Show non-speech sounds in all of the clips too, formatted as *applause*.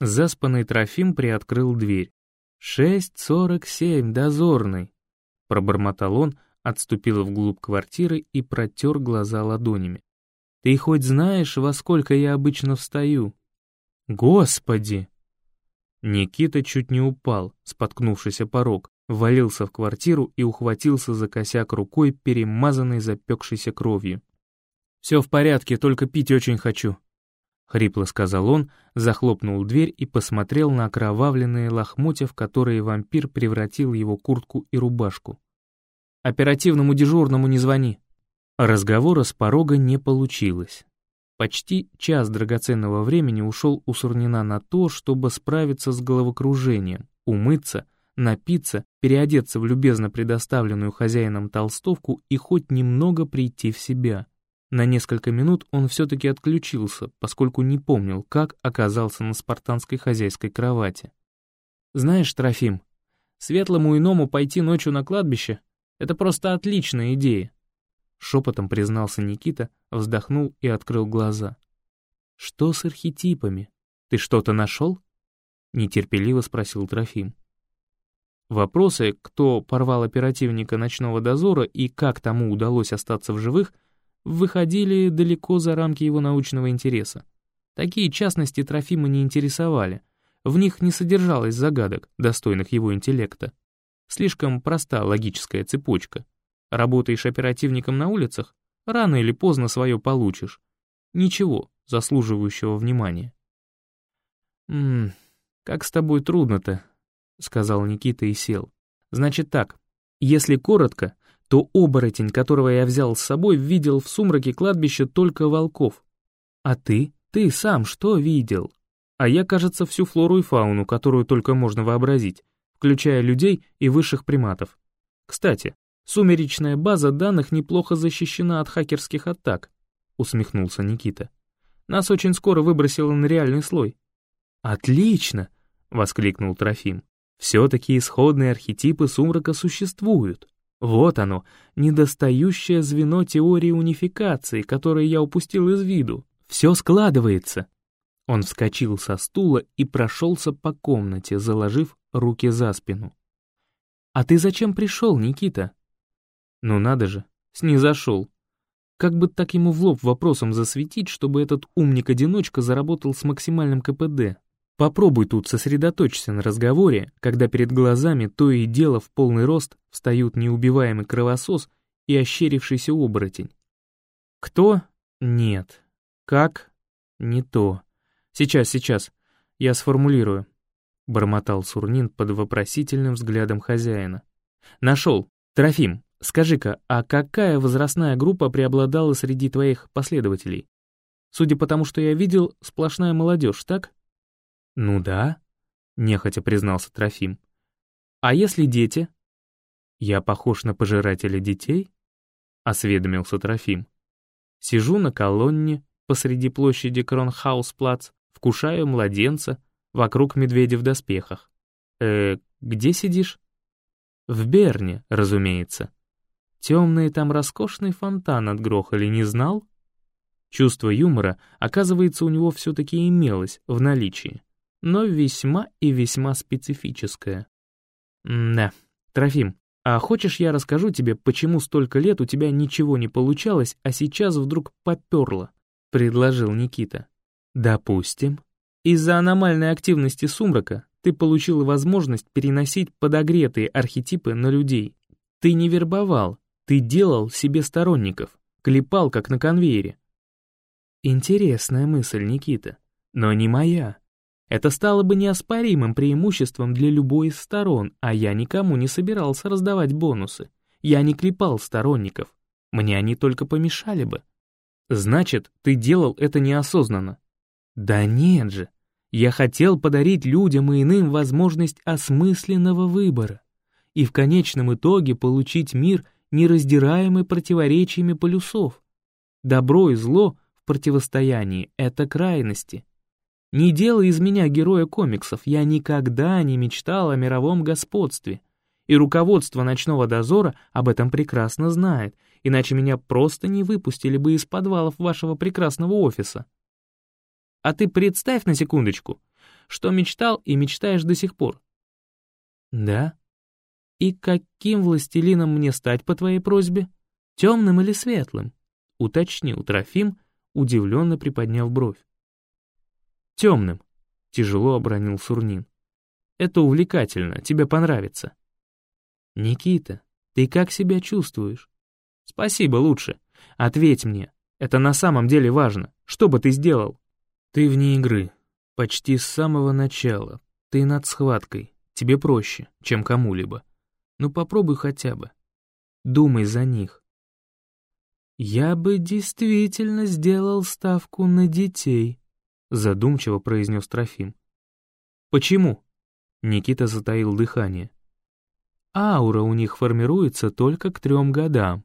Заспанный Трофим приоткрыл дверь. «Шесть сорок семь, дозорный!» Пробормотал он, отступил вглубь квартиры и протер глаза ладонями. «Ты хоть знаешь, во сколько я обычно встаю?» «Господи!» Никита чуть не упал, споткнувшись о порог, ввалился в квартиру и ухватился за косяк рукой, перемазанной запекшейся кровью. «Все в порядке, только пить очень хочу», — хрипло сказал он, захлопнул дверь и посмотрел на окровавленные лохмотья, в которые вампир превратил его куртку и рубашку. «Оперативному дежурному не звони». Разговора с порога не получилось. Почти час драгоценного времени ушел у Сурнина на то, чтобы справиться с головокружением, умыться, напиться, переодеться в любезно предоставленную хозяином толстовку и хоть немного прийти в себя. На несколько минут он все-таки отключился, поскольку не помнил, как оказался на спартанской хозяйской кровати. «Знаешь, Трофим, светлому иному пойти ночью на кладбище — это просто отличная идея. Шепотом признался Никита, вздохнул и открыл глаза. «Что с архетипами? Ты что-то нашел?» Нетерпеливо спросил Трофим. Вопросы, кто порвал оперативника ночного дозора и как тому удалось остаться в живых, выходили далеко за рамки его научного интереса. Такие частности Трофима не интересовали, в них не содержалось загадок, достойных его интеллекта. Слишком проста логическая цепочка — Работаешь оперативником на улицах, рано или поздно свое получишь. Ничего заслуживающего внимания. «Ммм, как с тобой трудно-то», — сказал Никита и сел. «Значит так, если коротко, то оборотень, которого я взял с собой, видел в сумраке кладбища только волков. А ты? Ты сам что видел? А я, кажется, всю флору и фауну, которую только можно вообразить, включая людей и высших приматов. Кстати, Сумеречная база данных неплохо защищена от хакерских атак, усмехнулся Никита. Нас очень скоро выбросило на реальный слой. Отлично, воскликнул Трофим. Все-таки исходные архетипы сумрака существуют. Вот оно, недостающее звено теории унификации, которое я упустил из виду. Все складывается. Он вскочил со стула и прошелся по комнате, заложив руки за спину. «А ты зачем пришел, Никита?» Ну надо же, снизошел. Как бы так ему в лоб вопросом засветить, чтобы этот умник-одиночка заработал с максимальным КПД. Попробуй тут сосредоточься на разговоре, когда перед глазами то и дело в полный рост встают неубиваемый кровосос и ощерившийся оборотень. Кто? Нет. Как? Не то. Сейчас, сейчас. Я сформулирую. Бормотал Сурнин под вопросительным взглядом хозяина. Нашел. Трофим, Скажи-ка, а какая возрастная группа преобладала среди твоих последователей? Судя по тому, что я видел, сплошная молодежь, так? Ну да, нехотя признался Трофим. А если дети? Я похож на пожирателя детей? Осведомился Трофим. Сижу на колонне посреди площади Кронхаусплац, вкушаю младенца, вокруг медведи в доспехах. Э, где сидишь? В Берне, разумеется. Темный там роскошный фонтан отгрохали, не знал? Чувство юмора, оказывается, у него все-таки имелось в наличии, но весьма и весьма специфическое. Да, Трофим, а хочешь я расскажу тебе, почему столько лет у тебя ничего не получалось, а сейчас вдруг поперло? Предложил Никита. Допустим. Из-за аномальной активности сумрака ты получил возможность переносить подогретые архетипы на людей. Ты не вербовал, ты делал себе сторонников, клепал, как на конвейере. Интересная мысль, Никита, но не моя. Это стало бы неоспоримым преимуществом для любой из сторон, а я никому не собирался раздавать бонусы. Я не клепал сторонников. Мне они только помешали бы. Значит, ты делал это неосознанно. Да нет же. Я хотел подарить людям и иным возможность осмысленного выбора и в конечном итоге получить мир — нераздираемы противоречиями полюсов. Добро и зло в противостоянии — это крайности. Не делай из меня героя комиксов, я никогда не мечтал о мировом господстве. И руководство ночного дозора об этом прекрасно знает, иначе меня просто не выпустили бы из подвалов вашего прекрасного офиса. А ты представь на секундочку, что мечтал и мечтаешь до сих пор. Да? И каким властелином мне стать по твоей просьбе? Темным или светлым? Уточнил Трофим, удивленно приподняв бровь. Темным, тяжело обронил Сурнин. Это увлекательно, тебе понравится. Никита, ты как себя чувствуешь? Спасибо, лучше. Ответь мне, это на самом деле важно. Что бы ты сделал? Ты вне игры. Почти с самого начала. Ты над схваткой. Тебе проще, чем кому-либо. Ну попробуй хотя бы. Думай за них. «Я бы действительно сделал ставку на детей», — задумчиво произнес Трофим. «Почему?» — Никита затаил дыхание. «Аура у них формируется только к трем годам,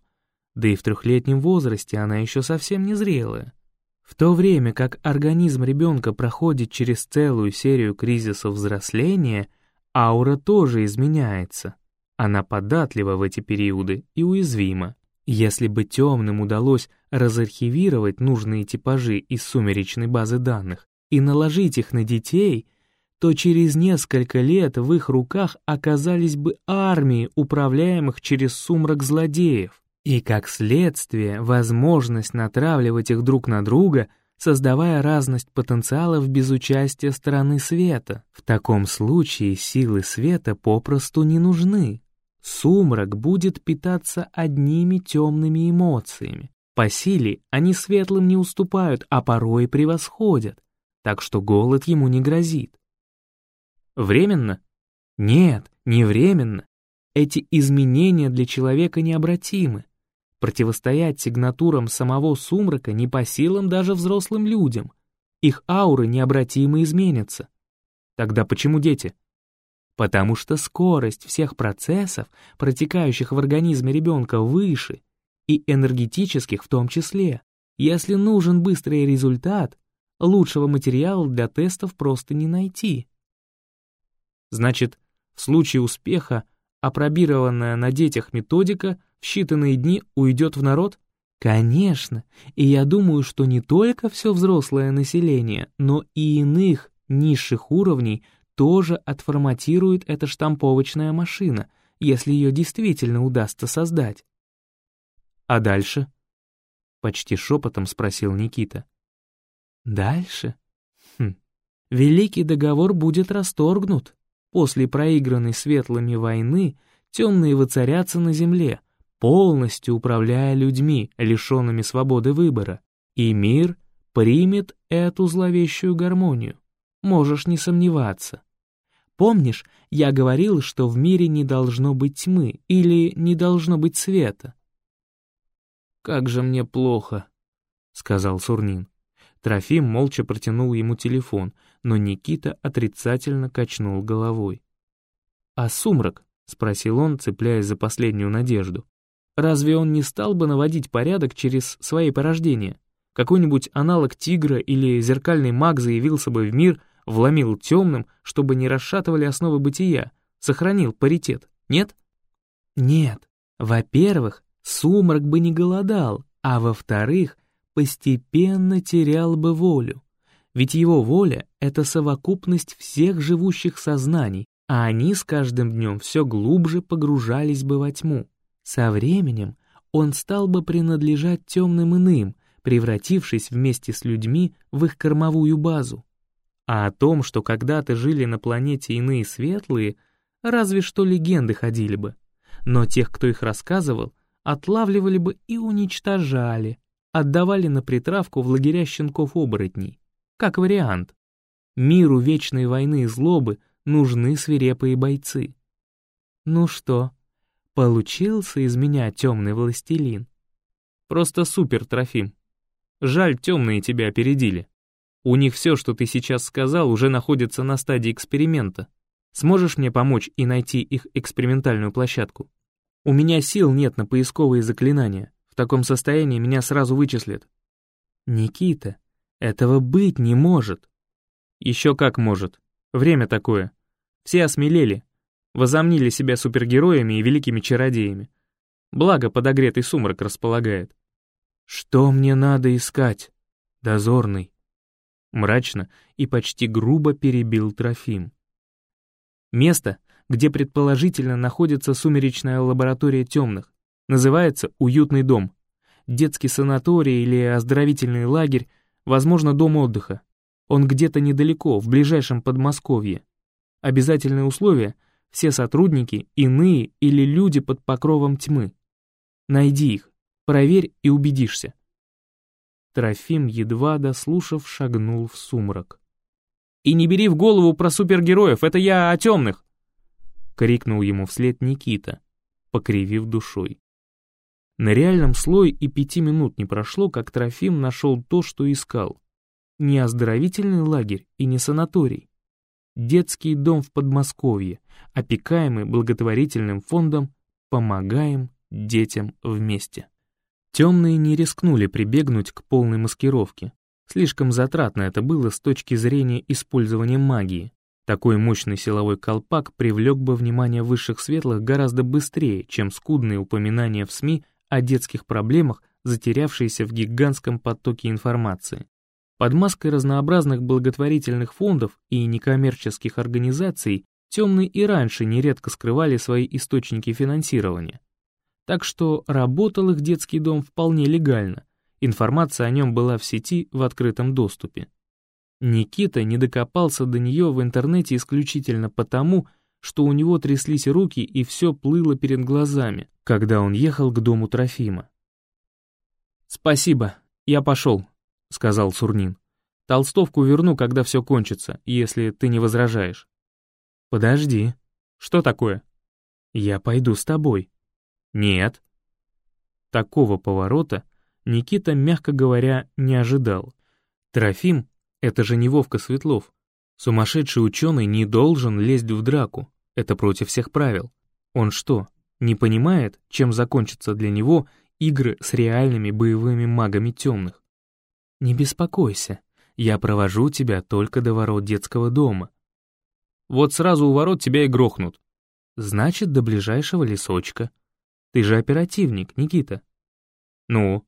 да и в трехлетнем возрасте она еще совсем не зрелая. В то время как организм ребенка проходит через целую серию кризисов взросления, аура тоже изменяется. Она податлива в эти периоды и уязвима. Если бы темным удалось разархивировать нужные типажи из сумеречной базы данных и наложить их на детей, то через несколько лет в их руках оказались бы армии, управляемых через сумрак злодеев. И, как следствие, возможность натравливать их друг на друга, создавая разность потенциалов без участия стороны света. В таком случае силы света попросту не нужны. Сумрак будет питаться одними темными эмоциями. По силе они светлым не уступают, а порой превосходят, так что голод ему не грозит. Временно? Нет, не временно. Эти изменения для человека необратимы. Противостоять сигнатурам самого сумрака не по силам даже взрослым людям. Их ауры необратимо изменятся. Тогда почему дети? Потому что скорость всех процессов, протекающих в организме ребенка, выше, и энергетических в том числе. Если нужен быстрый результат, лучшего материала для тестов просто не найти. Значит, в случае успеха апробированная на детях методика в считанные дни уйдет в народ? Конечно, и я думаю, что не только все взрослое население, но и иных низших уровней тоже отформатирует эта штамповочная машина, если ее действительно удастся создать. «А дальше?» — почти шепотом спросил Никита. «Дальше? Хм. Великий договор будет расторгнут. После проигранной светлыми войны темные воцарятся на земле, полностью управляя людьми, лишенными свободы выбора, и мир примет эту зловещую гармонию. Можешь не сомневаться. Помнишь, я говорил, что в мире не должно быть тьмы или не должно быть света? «Как же мне плохо», — сказал Сурнин. Трофим молча протянул ему телефон, но Никита отрицательно качнул головой. «А сумрак?» — спросил он, цепляясь за последнюю надежду. «Разве он не стал бы наводить порядок через свои порождения? Какой-нибудь аналог тигра или зеркальный маг заявился бы в мир, вломил темным, чтобы не расшатывали основы бытия, сохранил паритет, нет?» «Нет. Во-первых, сумрак бы не голодал, а во-вторых, постепенно терял бы волю. Ведь его воля — это совокупность всех живущих сознаний, а они с каждым днем все глубже погружались бы во тьму. Со временем он стал бы принадлежать темным иным, превратившись вместе с людьми в их кормовую базу. А о том, что когда-то жили на планете иные светлые, разве что легенды ходили бы. Но тех, кто их рассказывал, отлавливали бы и уничтожали, отдавали на притравку в лагеря щенков-оборотней. Как вариант. Миру вечной войны и злобы нужны свирепые бойцы. Ну что, получился из меня темный властелин? Просто супер, Трофим. Жаль, темные тебя опередили. У них все, что ты сейчас сказал, уже находится на стадии эксперимента. Сможешь мне помочь и найти их экспериментальную площадку? У меня сил нет на поисковые заклинания. В таком состоянии меня сразу вычислят. Никита, этого быть не может. Еще как может. Время такое. Все осмелели, возомнили себя супергероями и великими чародеями. Благо подогретый сумрак располагает. Что мне надо искать, дозорный? Мрачно и почти грубо перебил Трофим. Место, где предположительно находится сумеречная лаборатория темных, называется «Уютный дом». Детский санаторий или оздоровительный лагерь, возможно, дом отдыха. Он где-то недалеко, в ближайшем Подмосковье. Обязательные условия — все сотрудники, иные или люди под покровом тьмы. Найди их, проверь и убедишься. Трофим, едва дослушав, шагнул в сумрак. «И не бери в голову про супергероев, это я о темных!» — крикнул ему вслед Никита, покривив душой. На реальном слое и пяти минут не прошло, как Трофим нашел то, что искал. Не оздоровительный лагерь и не санаторий. Детский дом в Подмосковье, опекаемый благотворительным фондом «Помогаем детям вместе». Темные не рискнули прибегнуть к полной маскировке. Слишком затратно это было с точки зрения использования магии. Такой мощный силовой колпак привлек бы внимание высших светлых гораздо быстрее, чем скудные упоминания в СМИ о детских проблемах, затерявшиеся в гигантском потоке информации. Под маской разнообразных благотворительных фондов и некоммерческих организаций темные и раньше нередко скрывали свои источники финансирования. Так что работал их детский дом вполне легально, информация о нем была в сети в открытом доступе. Никита не докопался до нее в интернете исключительно потому, что у него тряслись руки и все плыло перед глазами, когда он ехал к дому Трофима. «Спасибо, я пошел», — сказал Сурнин. «Толстовку верну, когда все кончится, если ты не возражаешь». «Подожди. Что такое?» «Я пойду с тобой». «Нет». Такого поворота Никита, мягко говоря, не ожидал. Трофим — это же не Вовка Светлов. Сумасшедший ученый не должен лезть в драку. Это против всех правил. Он что, не понимает, чем закончатся для него игры с реальными боевыми магами темных? Не беспокойся, я провожу тебя только до ворот детского дома. Вот сразу у ворот тебя и грохнут. Значит, до ближайшего лесочка. Ты же оперативник, Никита. Ну?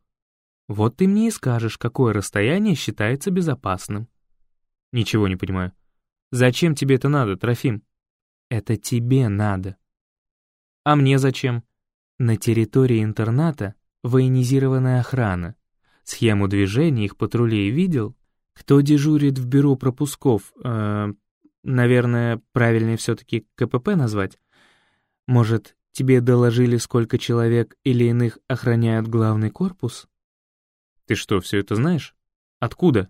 Вот ты мне и скажешь, какое расстояние считается безопасным. Ничего не понимаю. Зачем тебе это надо, Трофим? Это тебе надо. А мне зачем? На территории интерната военизированная охрана. Схему движения их патрулей видел? Кто дежурит в бюро пропусков? Э, наверное, правильнее все-таки КПП назвать? Может, тебе доложили, сколько человек или иных охраняют главный корпус? Ты что, все это знаешь? Откуда?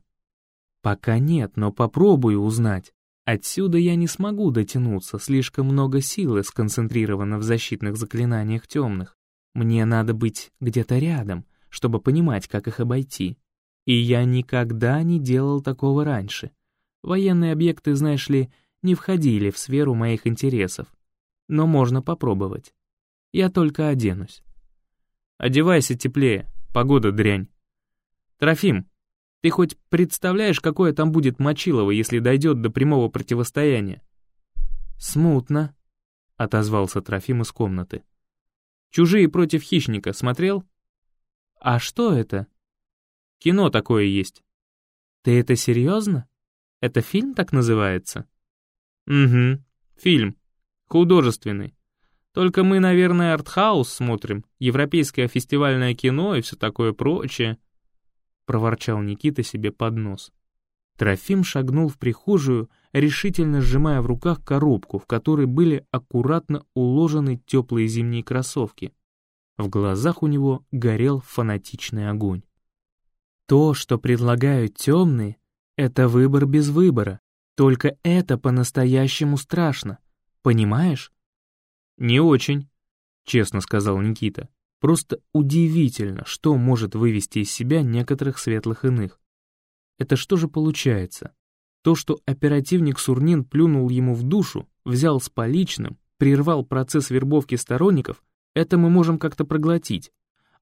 Пока нет, но попробую узнать. Отсюда я не смогу дотянуться, слишком много силы сконцентрировано в защитных заклинаниях темных. Мне надо быть где-то рядом, чтобы понимать, как их обойти. И я никогда не делал такого раньше. Военные объекты, знаешь ли, не входили в сферу моих интересов. Но можно попробовать. Я только оденусь. Одевайся теплее, погода дрянь. Трофим, ты хоть представляешь, какое там будет Мочилово, если дойдет до прямого противостояния?» «Смутно», — отозвался Трофим из комнаты. «Чужие против хищника смотрел?» «А что это?» «Кино такое есть». «Ты это серьезно? Это фильм так называется?» «Угу, фильм. Художественный. Только мы, наверное, артхаус смотрим, европейское фестивальное кино и все такое прочее». — проворчал Никита себе под нос. Трофим шагнул в прихожую, решительно сжимая в руках коробку, в которой были аккуратно уложены теплые зимние кроссовки. В глазах у него горел фанатичный огонь. То, что предлагают темные, это выбор без выбора. Только это по-настоящему страшно. Понимаешь? Не очень, честно сказал Никита. Просто удивительно, что может вывести из себя некоторых светлых иных. Это что же получается? То, что оперативник Сурнин плюнул ему в душу, взял с поличным, прервал процесс вербовки сторонников, это мы можем как-то проглотить.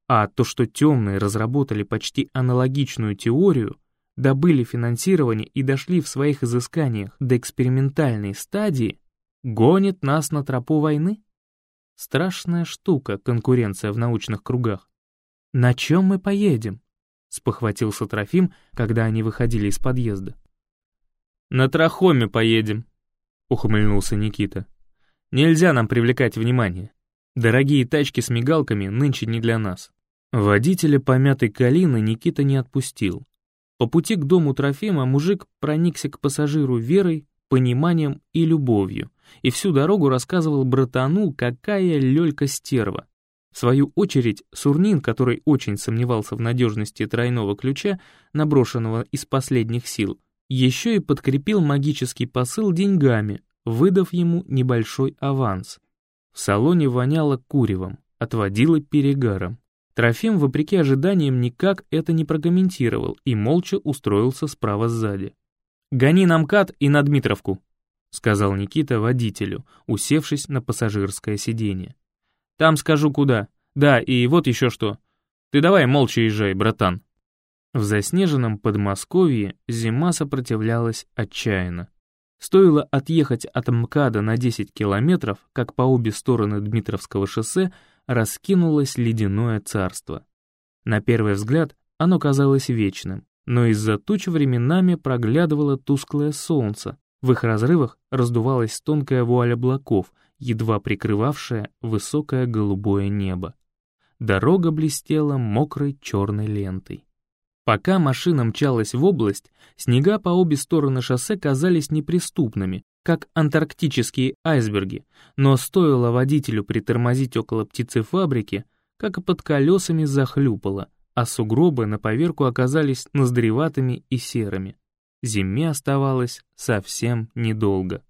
А то, что темные разработали почти аналогичную теорию, добыли финансирование и дошли в своих изысканиях до экспериментальной стадии, гонит нас на тропу войны? Страшная штука конкуренция в научных кругах. «На чем мы поедем?» — спохватился Трофим, когда они выходили из подъезда. «На трахоме поедем», — ухмыльнулся Никита. «Нельзя нам привлекать внимание. Дорогие тачки с мигалками нынче не для нас». Водителя помятой калины Никита не отпустил. По пути к дому Трофима мужик проникся к пассажиру верой, пониманием и любовью, и всю дорогу рассказывал братану, какая Лёлька стерва. В свою очередь, Сурнин, который очень сомневался в надежности тройного ключа, наброшенного из последних сил, еще и подкрепил магический посыл деньгами, выдав ему небольшой аванс. В салоне воняло куревом, отводило перегаром. Трофим, вопреки ожиданиям, никак это не прокомментировал и молча устроился справа сзади. «Гони на МКАД и на Дмитровку», — сказал Никита водителю, усевшись на пассажирское сиденье. «Там скажу куда. Да, и вот еще что. Ты давай молча езжай, братан». В заснеженном Подмосковье зима сопротивлялась отчаянно. Стоило отъехать от МКАДа на 10 километров, как по обе стороны Дмитровского шоссе раскинулось ледяное царство. На первый взгляд оно казалось вечным, но из-за туч временами проглядывало тусклое солнце, в их разрывах раздувалась тонкая вуаль облаков, едва прикрывавшая высокое голубое небо. Дорога блестела мокрой черной лентой. Пока машина мчалась в область, снега по обе стороны шоссе казались неприступными, как антарктические айсберги, но стоило водителю притормозить около птицефабрики, как под колесами захлюпало, а сугробы на поверку оказались ноздреватыми и серыми. Зиме оставалось совсем недолго.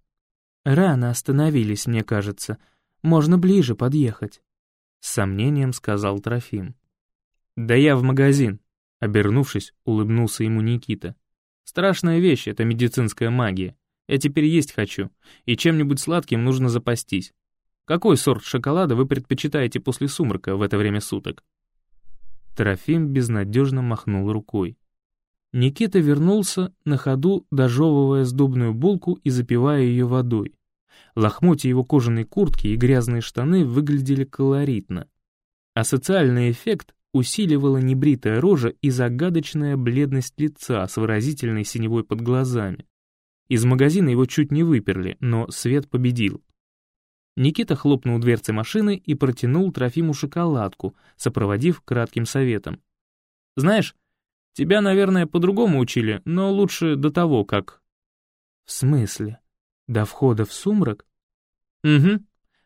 «Рано остановились, мне кажется. Можно ближе подъехать», — с сомнением сказал Трофим. «Да я в магазин», — обернувшись, улыбнулся ему Никита. «Страшная вещь — это медицинская магия. Я теперь есть хочу, и чем-нибудь сладким нужно запастись. Какой сорт шоколада вы предпочитаете после сумрака в это время суток?» Трофим безнадежно махнул рукой. Никита вернулся, на ходу дожевывая сдобную булку и запивая ее водой. Лохмотья его кожаной куртки и грязные штаны выглядели колоритно. А социальный эффект усиливала небритая рожа и загадочная бледность лица с выразительной синевой под глазами. Из магазина его чуть не выперли, но свет победил. Никита хлопнул дверцы машины и протянул Трофиму шоколадку, сопроводив кратким советом. «Знаешь, тебя, наверное, по-другому учили, но лучше до того, как...» «В смысле? До входа в сумрак?» «Угу,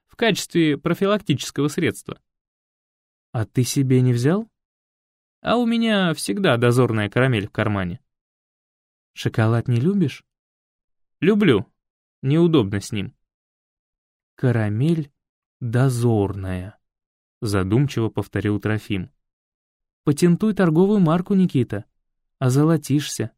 в качестве профилактического средства». «А ты себе не взял?» «А у меня всегда дозорная карамель в кармане». «Шоколад не любишь?» «Люблю. Неудобно с ним». «Карамель дозорная», — задумчиво повторил Трофим. «Патентуй торговую марку, Никита. Озолотишься».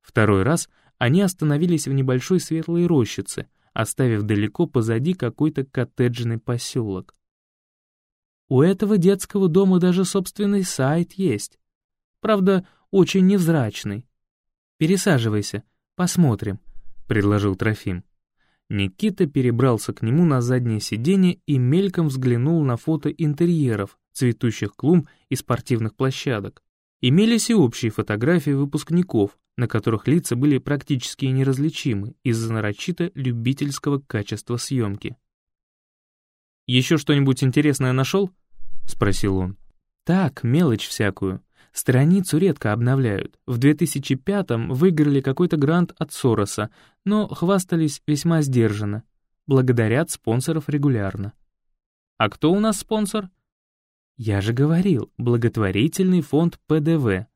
Второй раз они остановились в небольшой светлой рощице, оставив далеко позади какой-то коттеджный поселок. У этого детского дома даже собственный сайт есть. Правда, очень невзрачный. Пересаживайся, посмотрим», — предложил Трофим. Никита перебрался к нему на заднее сиденье и мельком взглянул на фото интерьеров, цветущих клумб и спортивных площадок. Имелись и общие фотографии выпускников, на которых лица были практически неразличимы из-за нарочито любительского качества съемки. «Еще что-нибудь интересное нашел?» — спросил он. «Так, мелочь всякую. Страницу редко обновляют. В 2005-м выиграли какой-то грант от Сороса, но хвастались весьма сдержанно. Благодарят спонсоров регулярно. А кто у нас спонсор? Я же говорил, благотворительный фонд ПДВ.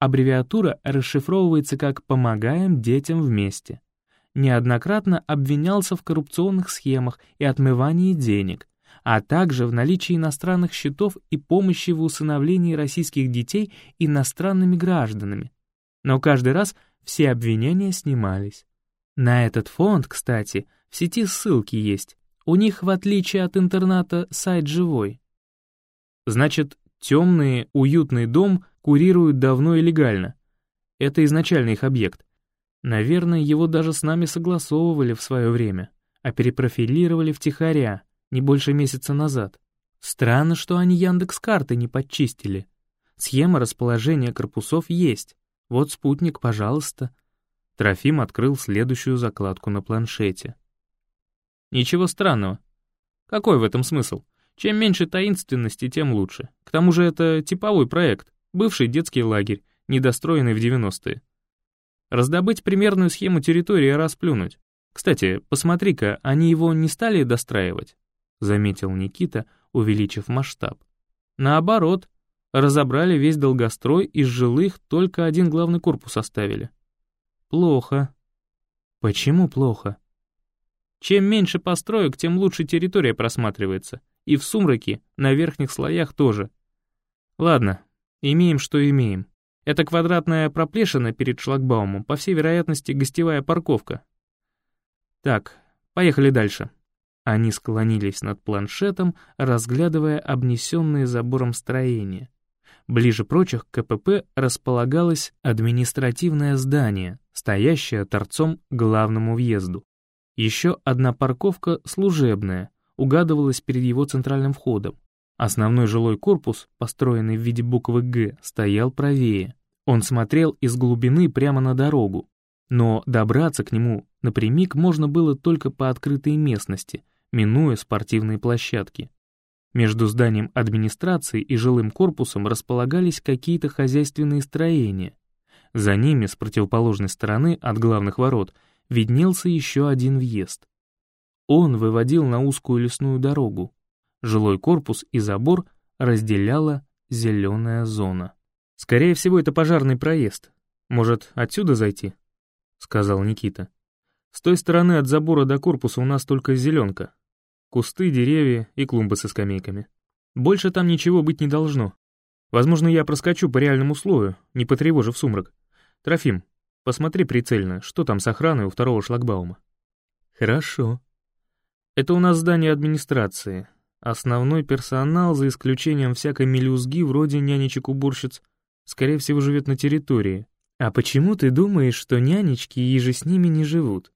Аббревиатура расшифровывается как «Помогаем детям вместе». Неоднократно обвинялся в коррупционных схемах и отмывании денег, а также в наличии иностранных счетов и помощи в усыновлении российских детей иностранными гражданами. Но каждый раз все обвинения снимались. На этот фонд, кстати, в сети ссылки есть. У них, в отличие от интерната, сайт живой. Значит, темный, уютный дом курируют давно и легально. Это изначально их объект. Наверное, его даже с нами согласовывали в свое время, а перепрофилировали втихаря, не больше месяца назад. Странно, что они Яндекс карты не подчистили. Схема расположения корпусов есть. Вот спутник, пожалуйста. Трофим открыл следующую закладку на планшете. Ничего странного. Какой в этом смысл? Чем меньше таинственности, тем лучше. К тому же это типовой проект, бывший детский лагерь, недостроенный в 90-е. Раздобыть примерную схему территории и расплюнуть. Кстати, посмотри-ка, они его не стали достраивать? Заметил Никита, увеличив масштаб. Наоборот, разобрали весь долгострой, из жилых только один главный корпус оставили. Плохо. Почему плохо? Чем меньше построек, тем лучше территория просматривается. И в сумраке, на верхних слоях тоже. Ладно, имеем, что имеем. Это квадратная проплешина перед шлагбаумом, по всей вероятности, гостевая парковка. Так, поехали дальше. Они склонились над планшетом, разглядывая обнесенные забором строения. Ближе прочих к КПП располагалось административное здание, стоящее торцом к главному въезду. Еще одна парковка служебная, угадывалась перед его центральным входом. Основной жилой корпус, построенный в виде буквы «Г», стоял правее. Он смотрел из глубины прямо на дорогу. Но добраться к нему напрямик можно было только по открытой местности, минуя спортивные площадки. Между зданием администрации и жилым корпусом располагались какие-то хозяйственные строения. За ними, с противоположной стороны от главных ворот, виднелся еще один въезд. Он выводил на узкую лесную дорогу. Жилой корпус и забор разделяла зеленая зона. «Скорее всего, это пожарный проезд. Может, отсюда зайти?» — сказал Никита. «С той стороны от забора до корпуса у нас только зеленка. Кусты, деревья и клумбы со скамейками. Больше там ничего быть не должно. Возможно, я проскочу по реальному условию, не потревожив сумрак. Трофим, Посмотри прицельно, что там с охраной у второго шлагбаума. Хорошо. Это у нас здание администрации. Основной персонал, за исключением всякой мелюзги, вроде нянечек-уборщиц, скорее всего, живет на территории. А почему ты думаешь, что нянечки и же с ними не живут?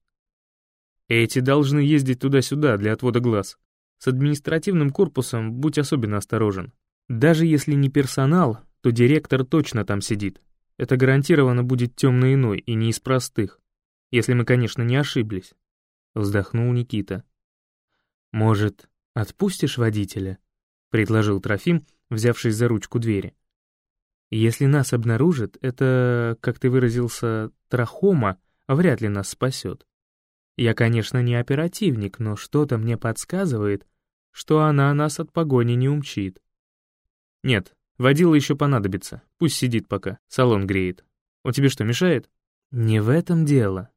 Эти должны ездить туда-сюда для отвода глаз. С административным корпусом будь особенно осторожен. Даже если не персонал, то директор точно там сидит. Это гарантированно будет темно иной и не из простых, если мы, конечно, не ошиблись. Вздохнул Никита. Может, отпустишь водителя? Предложил Трофим, взявшись за ручку двери. Если нас обнаружат, это, как ты выразился, трахома, вряд ли нас спасет. Я, конечно, не оперативник, но что-то мне подсказывает, что она нас от погони не умчит. Нет, Водила еще понадобится, пусть сидит пока, салон греет. Он тебе что, мешает? Не в этом дело.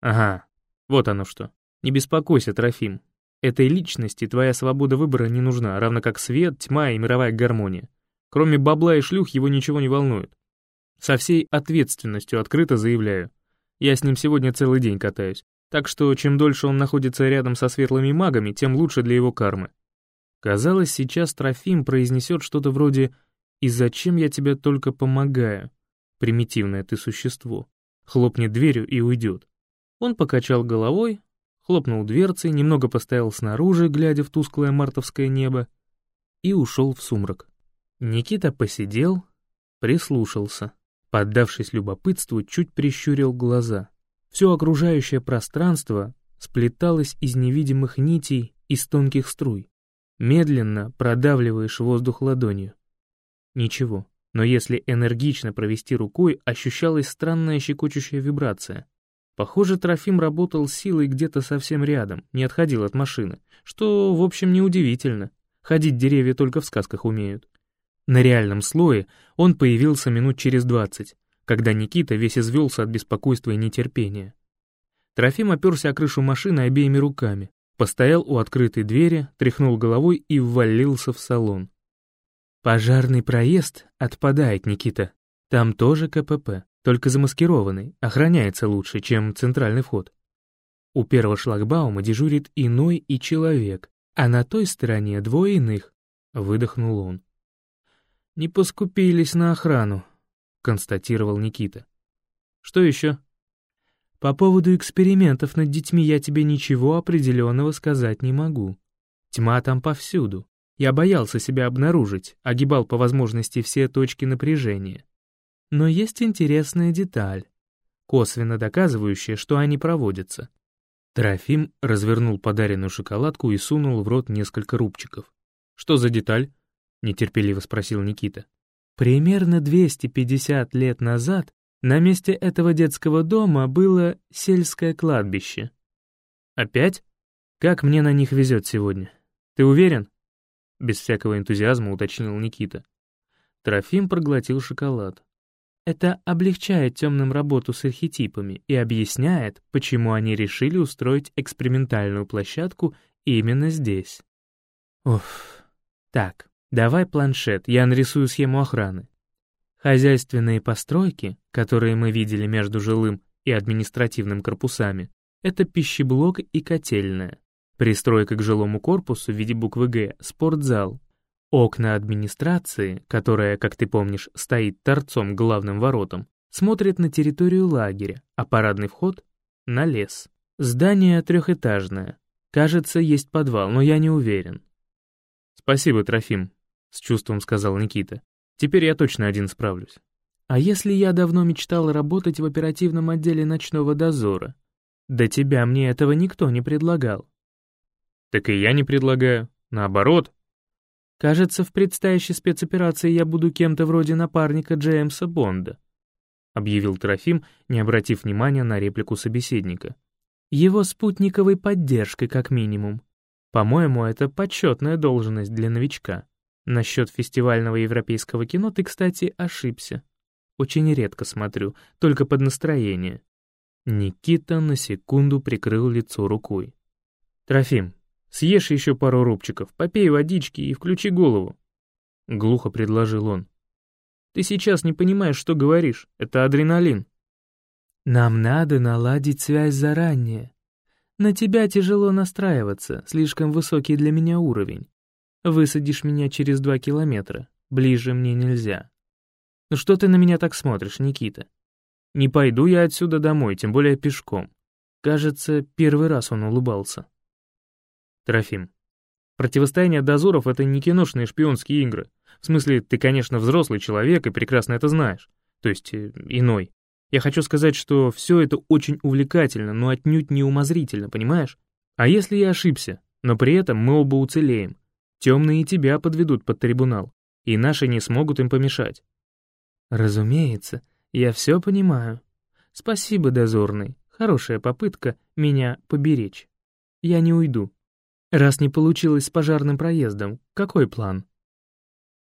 Ага, вот оно что. Не беспокойся, Трофим. Этой личности твоя свобода выбора не нужна, равно как свет, тьма и мировая гармония. Кроме бабла и шлюх его ничего не волнует. Со всей ответственностью открыто заявляю. Я с ним сегодня целый день катаюсь. Так что чем дольше он находится рядом со светлыми магами, тем лучше для его кармы. Казалось, сейчас Трофим произнесет что-то вроде «И зачем я тебе только помогаю?» Примитивное ты существо. Хлопнет дверью и уйдет. Он покачал головой, хлопнул дверцей, немного постоял снаружи, глядя в тусклое мартовское небо, и ушел в сумрак. Никита посидел, прислушался. Поддавшись любопытству, чуть прищурил глаза. Все окружающее пространство сплеталось из невидимых нитей, из тонких струй. Медленно продавливаешь воздух ладонью. Ничего, но если энергично провести рукой, ощущалась странная щекочущая вибрация. Похоже, Трофим работал силой где-то совсем рядом, не отходил от машины, что, в общем, неудивительно. Ходить деревья только в сказках умеют. На реальном слое он появился минут через двадцать, когда Никита весь извелся от беспокойства и нетерпения. Трофим оперся о крышу машины обеими руками, Постоял у открытой двери, тряхнул головой и ввалился в салон. «Пожарный проезд отпадает, Никита. Там тоже КПП, только замаскированный, охраняется лучше, чем центральный вход. У первого шлагбаума дежурит иной и человек, а на той стороне двое иных», — выдохнул он. «Не поскупились на охрану», — констатировал Никита. «Что еще?» По поводу экспериментов над детьми я тебе ничего определенного сказать не могу. Тьма там повсюду. Я боялся себя обнаружить, огибал по возможности все точки напряжения. Но есть интересная деталь. косвенно доказывающее, что они проводятся. Трофим развернул подаренную шоколадку и сунул в рот несколько рубчиков. «Что за деталь?» — нетерпеливо спросил Никита. «Примерно 250 лет назад на месте этого детского дома было сельское кладбище». «Опять? Как мне на них везет сегодня? Ты уверен?» Без всякого энтузиазма уточнил Никита. Трофим проглотил шоколад. Это облегчает темным работу с архетипами и объясняет, почему они решили устроить экспериментальную площадку именно здесь. Уф. Так, давай планшет, я нарисую схему охраны. Хозяйственные постройки, которые мы видели между жилым и административным корпусами, это пищеблок и котельная. Пристройка к жилому корпусу в виде буквы «Г» — спортзал, Окна администрации, которая, как ты помнишь, стоит торцом главным воротам, смотрят на территорию лагеря, а парадный вход — на лес. Здание трехэтажное. Кажется, есть подвал, но я не уверен. «Спасибо, Трофим», — с чувством сказал Никита. «Теперь я точно один справлюсь». «А если я давно мечтал работать в оперативном отделе ночного дозора? До тебя мне этого никто не предлагал». «Так и я не предлагаю. Наоборот, Кажется, в предстоящей спецоперации я буду кем-то вроде напарника Джеймса Бонда», объявил Трофим, не обратив внимания на реплику собеседника. «Его спутниковой поддержкой, как минимум. По-моему, это почетная должность для новичка. Насчет фестивального европейского кино ты, кстати, ошибся. Очень редко смотрю, только под настроение». Никита на секунду прикрыл лицо рукой. «Трофим, Съешь еще пару рубчиков, попей водички и включи голову. Глухо предложил он. Ты сейчас не понимаешь, что говоришь. Это адреналин. Нам надо наладить связь заранее. На тебя тяжело настраиваться, слишком высокий для меня уровень. Высадишь меня через два километра, ближе мне нельзя. Ну что ты на меня так смотришь, Никита? Не пойду я отсюда домой, тем более пешком. Кажется, первый раз он улыбался. Трофим. Противостояние дозоров — это не киношные шпионские игры. В смысле, ты, конечно, взрослый человек и прекрасно это знаешь. То есть, э, иной. Я хочу сказать, что все это очень увлекательно, но отнюдь не умозрительно, понимаешь? А если я ошибся, но при этом мы оба уцелеем? Темные тебя подведут под трибунал, и наши не смогут им помешать. Разумеется, я все понимаю. Спасибо, дозорный. Хорошая попытка меня поберечь. Я не уйду. Раз не получилось с пожарным проездом, какой план?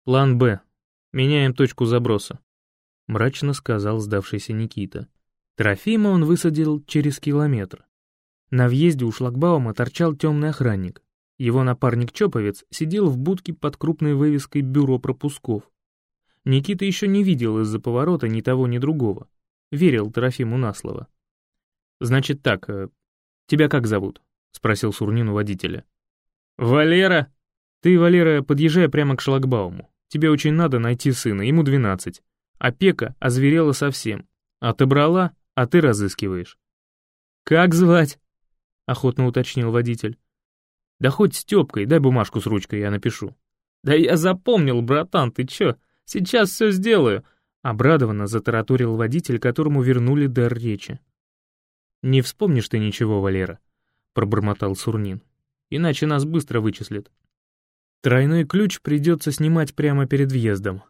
План «Б». Меняем точку заброса, — мрачно сказал сдавшийся Никита. Трофима он высадил через километр. На въезде у шлагбаума торчал темный охранник. Его напарник-чоповец сидел в будке под крупной вывеской «Бюро пропусков». Никита еще не видел из-за поворота ни того, ни другого. Верил Трофиму на слово. «Значит так, э, тебя как зовут?» — спросил Сурнин у водителя. «Валера!» «Ты, Валера, подъезжай прямо к шлагбауму. Тебе очень надо найти сына, ему 12. А Пека озверела совсем. Отобрала, а ты разыскиваешь». «Как звать?» — охотно уточнил водитель. «Да хоть Степкой, дай бумажку с ручкой, я напишу». «Да я запомнил, братан, ты чё? Сейчас все сделаю!» Обрадованно затараторил водитель, которому вернули дар речи. «Не вспомнишь ты ничего, Валера», — пробормотал Сурнин иначе нас быстро вычислят. Тройной ключ придется снимать прямо перед въездом.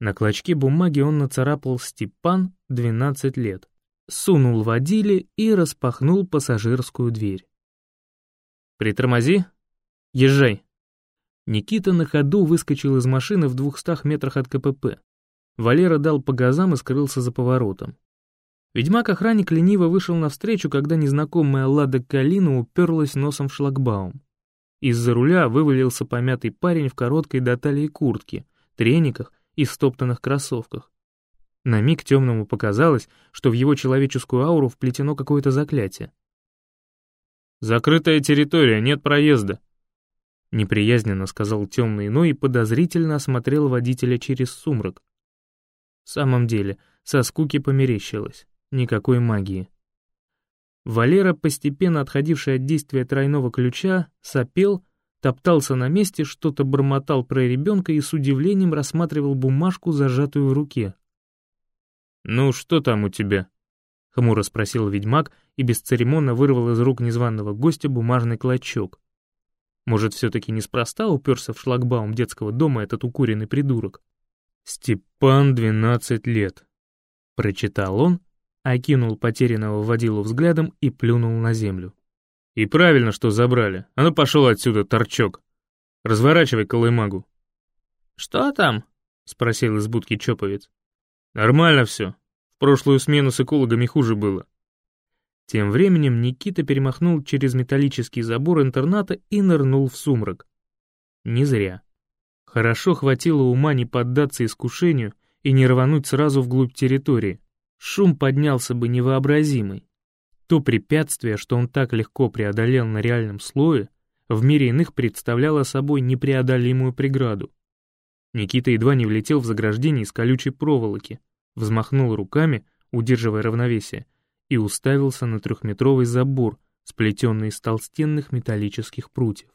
На клочке бумаги он нацарапал «Степан, 12 лет», сунул водиле и распахнул пассажирскую дверь. «Притормози, езжай». Никита на ходу выскочил из машины в двухстах метрах от КПП. Валера дал по газам и скрылся за поворотом. Ведьмак-охранник лениво вышел навстречу, когда незнакомая Лада Калина уперлась носом в шлагбаум. Из-за руля вывалился помятый парень в короткой до талии куртке, трениках и стоптанных кроссовках. На миг темному показалось, что в его человеческую ауру вплетено какое-то заклятие. «Закрытая территория, нет проезда», — неприязненно сказал темный, но и подозрительно осмотрел водителя через сумрак. В самом деле, со скуки померещилось, никакой магии. Валера, постепенно отходивший от действия тройного ключа, сопел, топтался на месте, что-то бормотал про ребенка и с удивлением рассматривал бумажку, зажатую в руке. «Ну, что там у тебя?» — Хмуро спросил ведьмак и бесцеремонно вырвал из рук незваного гостя бумажный клочок. Может, все-таки неспроста уперся в шлагбаум детского дома этот укуренный придурок? «Степан, 12 лет», — прочитал он, окинул потерянного водилу взглядом и плюнул на землю. «И правильно, что забрали. А ну пошел отсюда, торчок. Разворачивай колымагу». «Что там?» — спросил из будки Чоповец. «Нормально все. В прошлую смену с экологами хуже было». Тем временем Никита перемахнул через металлический забор интерната и нырнул в сумрак. Не зря. Хорошо хватило ума не поддаться искушению и не рвануть сразу вглубь территории. Шум поднялся бы невообразимый. То препятствие, что он так легко преодолел на реальном слое, в мире иных представляло собой непреодолимую преграду. Никита едва не влетел в заграждение из колючей проволоки, взмахнул руками, удерживая равновесие, и уставился на трехметровый забор, сплетенный из толстенных металлических прутьев.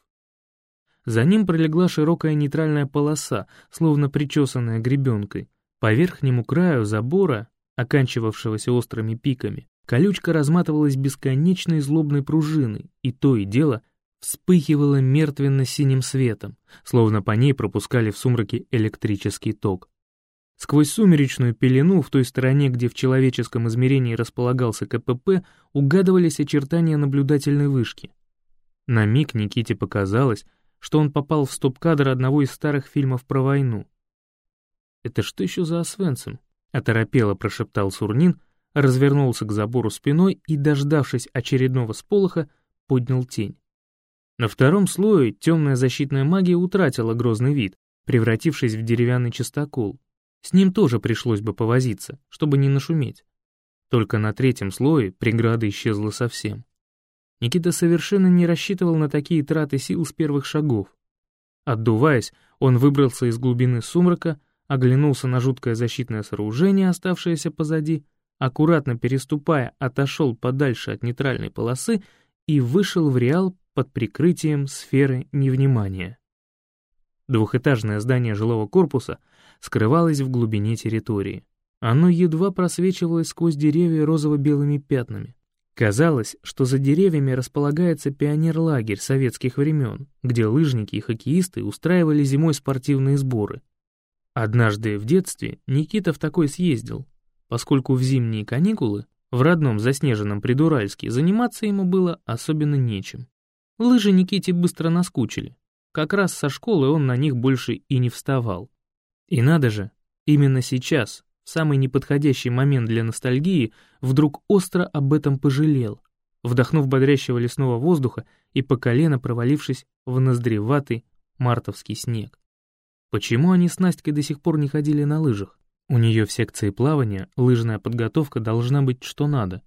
За ним пролегла широкая нейтральная полоса, словно причесанная гребенкой. По верхнему краю забора, оканчивавшегося острыми пиками, колючка разматывалась бесконечной злобной пружиной, и то и дело вспыхивала мертвенно-синим светом, словно по ней пропускали в сумраке электрический ток. Сквозь сумеречную пелену в той стороне, где в человеческом измерении располагался КПП, угадывались очертания наблюдательной вышки. На миг Никите показалось, что он попал в стоп-кадр одного из старых фильмов про войну. «Это что еще за Освенцим?» — оторопело прошептал Сурнин, развернулся к забору спиной и, дождавшись очередного сполоха, поднял тень. На втором слое темная защитная магия утратила грозный вид, превратившись в деревянный частокол. С ним тоже пришлось бы повозиться, чтобы не нашуметь. Только на третьем слое преграда исчезла совсем. Никита совершенно не рассчитывал на такие траты сил с первых шагов. Отдуваясь, он выбрался из глубины сумрака, оглянулся на жуткое защитное сооружение, оставшееся позади, аккуратно переступая, отошел подальше от нейтральной полосы и вышел в реал под прикрытием сферы невнимания. Двухэтажное здание жилого корпуса скрывалось в глубине территории. Оно едва просвечивалось сквозь деревья розово-белыми пятнами. Казалось, что за деревьями располагается пионер-лагерь советских времен, где лыжники и хоккеисты устраивали зимой спортивные сборы. Однажды в детстве Никита в такой съездил, поскольку в зимние каникулы в родном заснеженном Придуральске заниматься ему было особенно нечем. Лыжи Никите быстро наскучили. Как раз со школы он на них больше и не вставал. И надо же, именно сейчас, в самый неподходящий момент для ностальгии, вдруг остро об этом пожалел, вдохнув бодрящего лесного воздуха и по колено провалившись в ноздреватый мартовский снег. Почему они с Настькой до сих пор не ходили на лыжах? У нее в секции плавания лыжная подготовка должна быть что надо.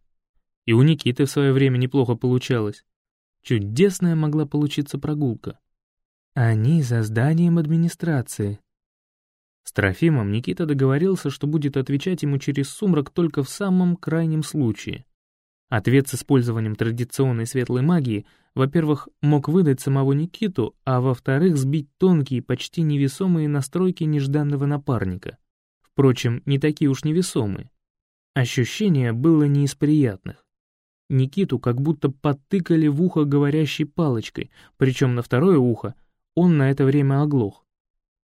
И у Никиты в свое время неплохо получалось. Чудесная могла получиться прогулка. Они за зданием администрации, с Трофимом Никита договорился, что будет отвечать ему через сумрак только в самом крайнем случае. Ответ с использованием традиционной светлой магии, во-первых, мог выдать самого Никиту, а во-вторых, сбить тонкие, почти невесомые настройки нежданного напарника. Впрочем, не такие уж невесомые. Ощущение было не из приятных. Никиту как будто подтыкали в ухо говорящей палочкой, причем на второе ухо он на это время оглох.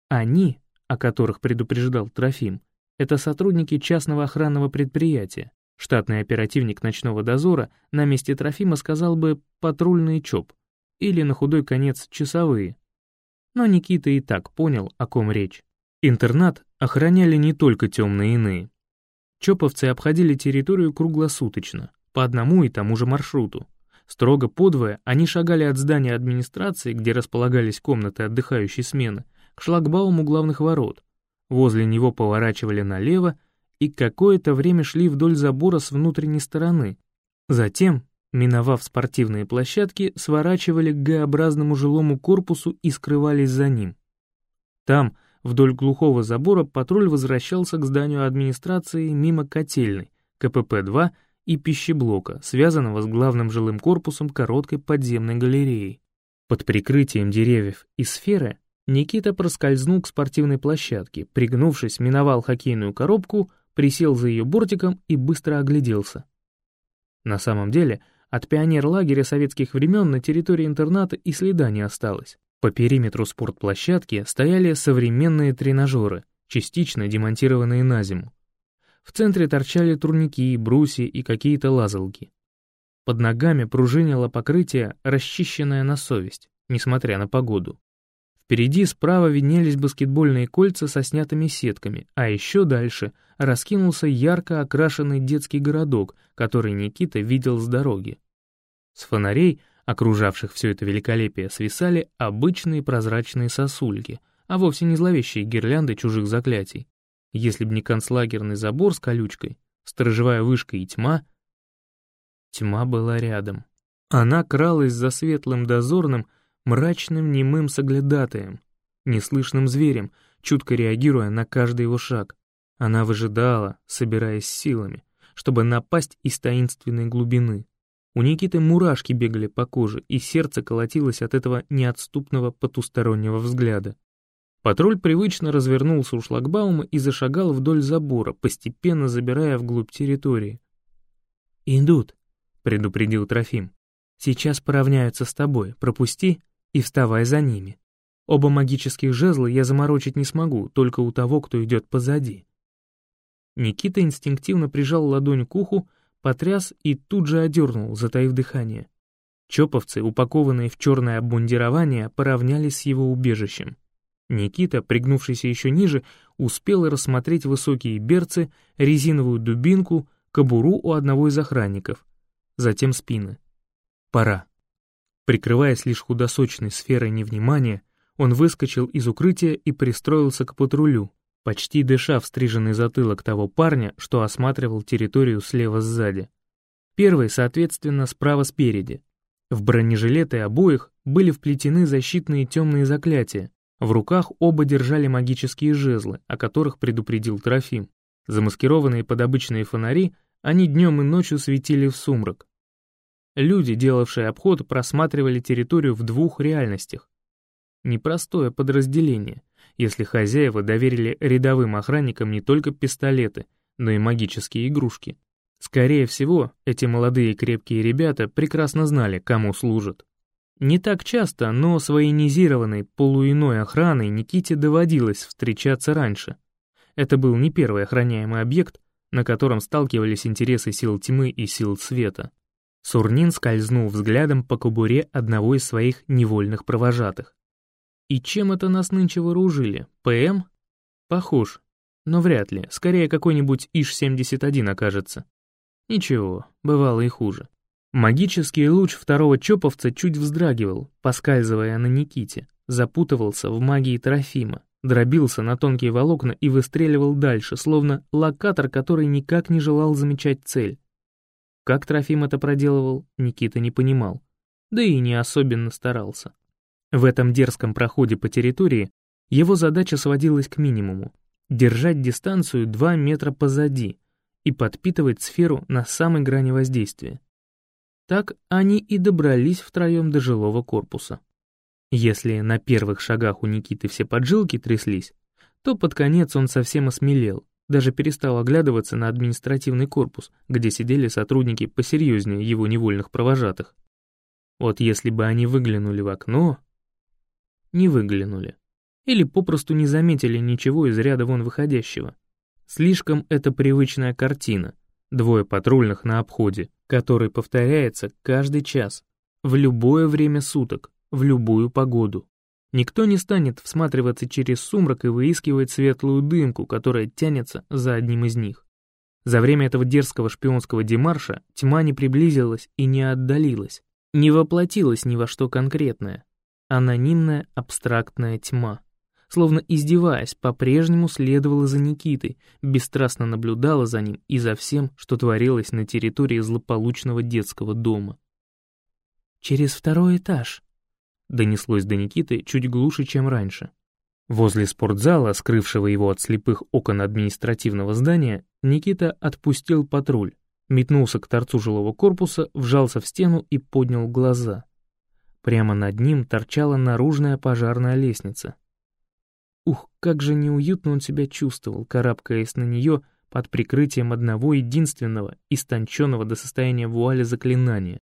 Они, о которых предупреждал Трофим, это сотрудники частного охранного предприятия. Штатный оперативник ночного дозора на месте Трофима сказал бы «патрульный ЧОП» или на худой конец «часовые». Но Никита и так понял, о ком речь. Интернат охраняли не только темные иные. ЧОПовцы обходили территорию круглосуточно, по одному и тому же маршруту. Строго подвое они шагали от здания администрации, где располагались комнаты отдыхающей смены, к шлагбауму главных ворот. Возле него поворачивали налево и какое-то время шли вдоль забора с внутренней стороны. Затем, миновав спортивные площадки, сворачивали к Г-образному жилому корпусу и скрывались за ним. Там, вдоль глухого забора, патруль возвращался к зданию администрации мимо котельной, КПП-2 и пищеблока, связанного с главным жилым корпусом короткой подземной галереей. Под прикрытием деревьев и сферы Никита проскользнул к спортивной площадке, пригнувшись, миновал хоккейную коробку, присел за ее бортиком и быстро огляделся. На самом деле, от пионер-лагеря советских времен на территории интерната и следа не осталось. По периметру спортплощадки стояли современные тренажеры, частично демонтированные на зиму. В центре торчали турники, брусья и какие-то лазалки. Под ногами пружинило покрытие, расчищенное на совесть, несмотря на погоду. Впереди справа виднелись баскетбольные кольца со снятыми сетками, а еще дальше раскинулся ярко окрашенный детский городок, который Никита видел с дороги. С фонарей, окружавших все это великолепие, свисали обычные прозрачные сосульки, а вовсе не зловещие гирлянды чужих заклятий. Если б не концлагерный забор с колючкой, сторожевая вышка и тьма — Тьма была рядом. Она кралась за светлым дозорным, мрачным немым соглядатаем, неслышным зверем, чутко реагируя на каждый его шаг. Она выжидала, собираясь силами, чтобы напасть из таинственной глубины. У Никиты мурашки бегали по коже, и сердце колотилось от этого неотступного потустороннего взгляда. Патруль привычно развернулся у шлагбаума и зашагал вдоль забора, постепенно забирая вглубь территории. «Идут», предупредил Трофим. «Сейчас поравняются с тобой, пропусти и вставай за ними. Оба магических жезла я заморочить не смогу, только у того, кто идет позади». Никита инстинктивно прижал ладонь к уху, потряс и тут же одернул, затаив дыхание. Чоповцы, упакованные в черное обмундирование, поравнялись с его убежищем. Никита, пригнувшийся еще ниже, успел рассмотреть высокие берцы, резиновую дубинку, кобуру у одного из охранников затем спины. Пора. Прикрываясь лишь худосочной сферой невнимания, он выскочил из укрытия и пристроился к патрулю, почти дыша в стриженный затылок того парня, что осматривал территорию слева сзади. Первый, соответственно, справа спереди. В бронежилеты обоих были вплетены защитные темные заклятия, в руках оба держали магические жезлы, о которых предупредил Трофим. Замаскированные под обычные фонари, они днем и ночью светили в сумрак, Люди, делавшие обход, просматривали территорию в двух реальностях. Непростое подразделение, если хозяева доверили рядовым охранникам не только пистолеты, но и магические игрушки. Скорее всего, эти молодые крепкие ребята прекрасно знали, кому служат. Не так часто, но с военизированной полуиной охраной Никите доводилось встречаться раньше. Это был не первый охраняемый объект, на котором сталкивались интересы сил тьмы и сил света. Сурнин скользнул взглядом по кобуре одного из своих невольных провожатых. И чем это нас нынче вооружили? ПМ? Похож, но вряд ли, скорее какой-нибудь ИШ-71 окажется. Ничего, бывало и хуже. Магический луч второго чоповца чуть вздрагивал, поскальзывая на Никите, запутывался в магии Трофима, дробился на тонкие волокна и выстреливал дальше, словно локатор, который никак не желал замечать цель. Как Трофим это проделывал, Никита не понимал, да и не особенно старался. В этом дерзком проходе по территории его задача сводилась к минимуму — держать дистанцию 2 метра позади и подпитывать сферу на самой грани воздействия. Так они и добрались втроем до жилого корпуса. Если на первых шагах у Никиты все поджилки тряслись, то под конец он совсем осмелел даже перестал оглядываться на административный корпус, где сидели сотрудники посерьезнее его невольных провожатых. Вот если бы они выглянули в окно... Не выглянули. Или попросту не заметили ничего из ряда вон выходящего. Слишком это привычная картина. Двое патрульных на обходе, который повторяется каждый час, в любое время суток, в любую погоду. Никто не станет всматриваться через сумрак и выискивать светлую дымку, которая тянется за одним из них. За время этого дерзкого шпионского демарша тьма не приблизилась и не отдалилась, не воплотилась ни во что конкретное. Анонимная абстрактная тьма. Словно издеваясь, по-прежнему следовала за Никитой, бесстрастно наблюдала за ним и за всем, что творилось на территории злополучного детского дома. «Через второй этаж», донеслось до Никиты чуть глуше, чем раньше. Возле спортзала, скрывшего его от слепых окон административного здания, Никита отпустил патруль, метнулся к торцу жилого корпуса, вжался в стену и поднял глаза. Прямо над ним торчала наружная пожарная лестница. Ух, как же неуютно он себя чувствовал, карабкаясь на нее под прикрытием одного единственного, истонченного до состояния вуали заклинания.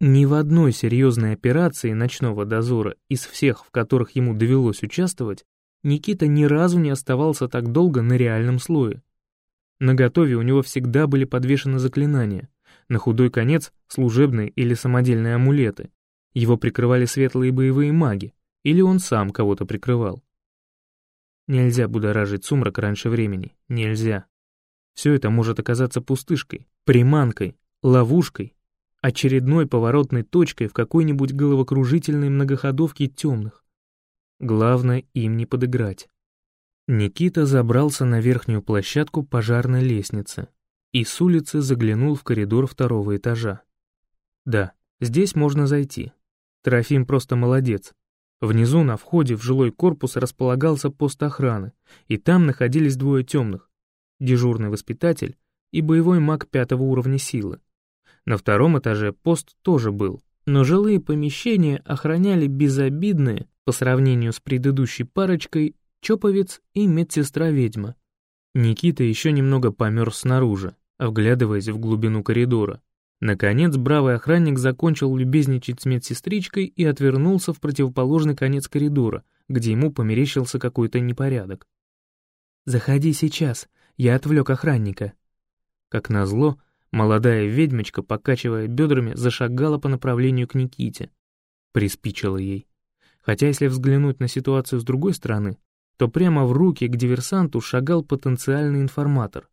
Ни в одной серьезной операции ночного дозора из всех, в которых ему довелось участвовать, Никита ни разу не оставался так долго на реальном слое. На готове у него всегда были подвешены заклинания, на худой конец — служебные или самодельные амулеты. Его прикрывали светлые боевые маги, или он сам кого-то прикрывал. Нельзя будоражить сумрак раньше времени, нельзя. Все это может оказаться пустышкой, приманкой, ловушкой, очередной поворотной точкой в какой-нибудь головокружительной многоходовке темных. Главное им не подыграть. Никита забрался на верхнюю площадку пожарной лестницы и с улицы заглянул в коридор второго этажа. Да, здесь можно зайти. Трофим просто молодец. Внизу на входе в жилой корпус располагался пост охраны, и там находились двое темных, дежурный воспитатель и боевой маг пятого уровня силы. На втором этаже пост тоже был, но жилые помещения охраняли безобидные, по сравнению с предыдущей парочкой, Чоповец и медсестра-ведьма. Никита еще немного померз снаружи, вглядываясь в глубину коридора. Наконец, бравый охранник закончил любезничать с медсестричкой и отвернулся в противоположный конец коридора, где ему померещился какой-то непорядок. «Заходи сейчас, я отвлек охранника». Как назло, молодая ведьмочка, покачивая бедрами, зашагала по направлению к Никите. Приспичило ей. Хотя если взглянуть на ситуацию с другой стороны, то прямо в руки к диверсанту шагал потенциальный информатор.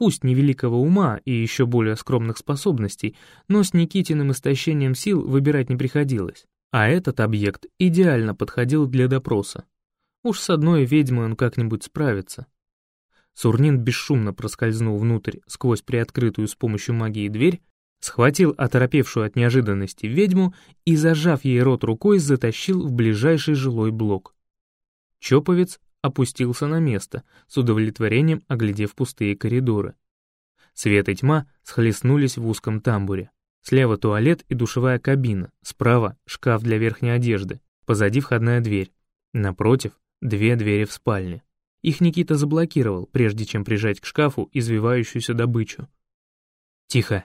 Пусть невеликого ума и еще более скромных способностей, но с Никитиным истощением сил выбирать не приходилось. А этот объект идеально подходил для допроса. Уж с одной ведьмой он как-нибудь справится. Сурнин бесшумно проскользнул внутрь сквозь приоткрытую с помощью магии дверь, схватил оторопевшую от неожиданности ведьму и, зажав ей рот рукой, затащил в ближайший жилой блок. Чоповец опустился на место, с удовлетворением оглядев пустые коридоры. Свет и тьма схлестнулись в узком тамбуре. Слева туалет и душевая кабина, справа шкаф для верхней одежды, позади входная дверь. Напротив — две двери в спальне. Их Никита заблокировал, прежде чем прижать к шкафу извивающуюся добычу. «Тихо!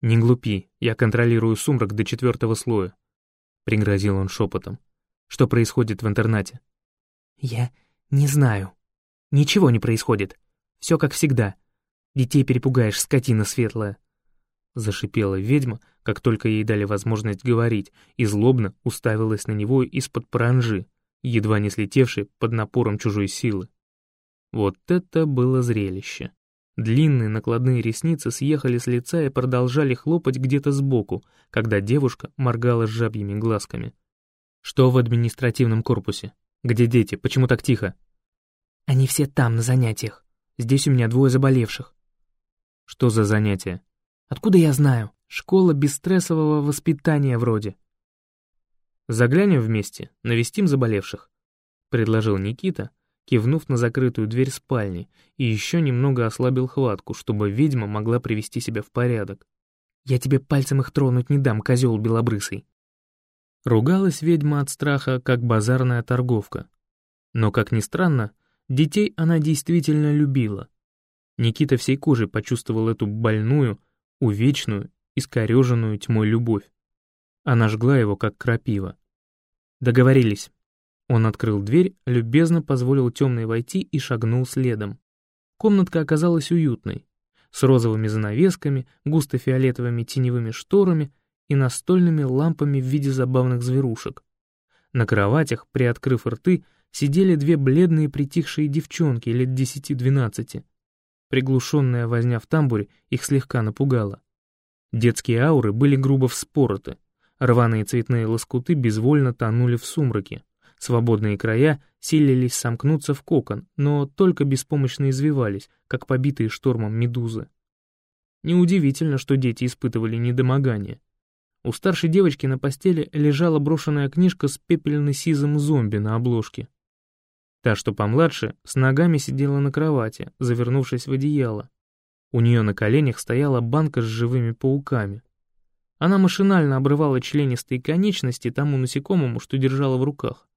Не глупи, я контролирую сумрак до четвертого слоя», — пригрозил он шепотом. «Что происходит в интернате?» «Я не знаю. Ничего не происходит. Все как всегда. Детей перепугаешь, скотина светлая». Зашипела ведьма, как только ей дали возможность говорить, и злобно уставилась на него из-под паранжи, едва не слетевшей под напором чужой силы. Вот это было зрелище. Длинные накладные ресницы съехали с лица и продолжали хлопать где-то сбоку, когда девушка моргала жабьими глазками. «Что в административном корпусе?» «Где дети? Почему так тихо?» «Они все там, на занятиях. Здесь у меня двое заболевших». «Что за занятия?» «Откуда я знаю? Школа бесстрессового воспитания вроде». «Заглянем вместе, навестим заболевших», — предложил Никита, кивнув на закрытую дверь спальни, и еще немного ослабил хватку, чтобы ведьма могла привести себя в порядок. «Я тебе пальцем их тронуть не дам, козел белобрысый», Ругалась ведьма от страха, как базарная торговка. Но, как ни странно, детей она действительно любила. Никита всей кожей почувствовал эту больную, увечную, искореженную тьмой любовь. Она жгла его, как крапива. Договорились. Он открыл дверь, любезно позволил темной войти и шагнул следом. Комнатка оказалась уютной, с розовыми занавесками, густо-фиолетовыми теневыми шторами и настольными лампами в виде забавных зверушек. На кроватях, приоткрыв рты, сидели две бледные притихшие девчонки лет 10-12. Приглушенная возня в тамбуре их слегка напугала. Детские ауры были грубо вспороты, рваные цветные лоскуты безвольно тонули в сумраке. Свободные края силились сомкнуться в кокон, но только беспомощно извивались, как побитые штормом медузы. Неудивительно, что дети испытывали недомогание. У старшей девочки на постели лежала брошенная книжка с пепельно-сизым зомби на обложке. Та, что помладше, с ногами сидела на кровати, завернувшись в одеяло. У нее на коленях стояла банка с живыми пауками. Она машинально обрывала членистые конечности тому насекомому, что держала в руках.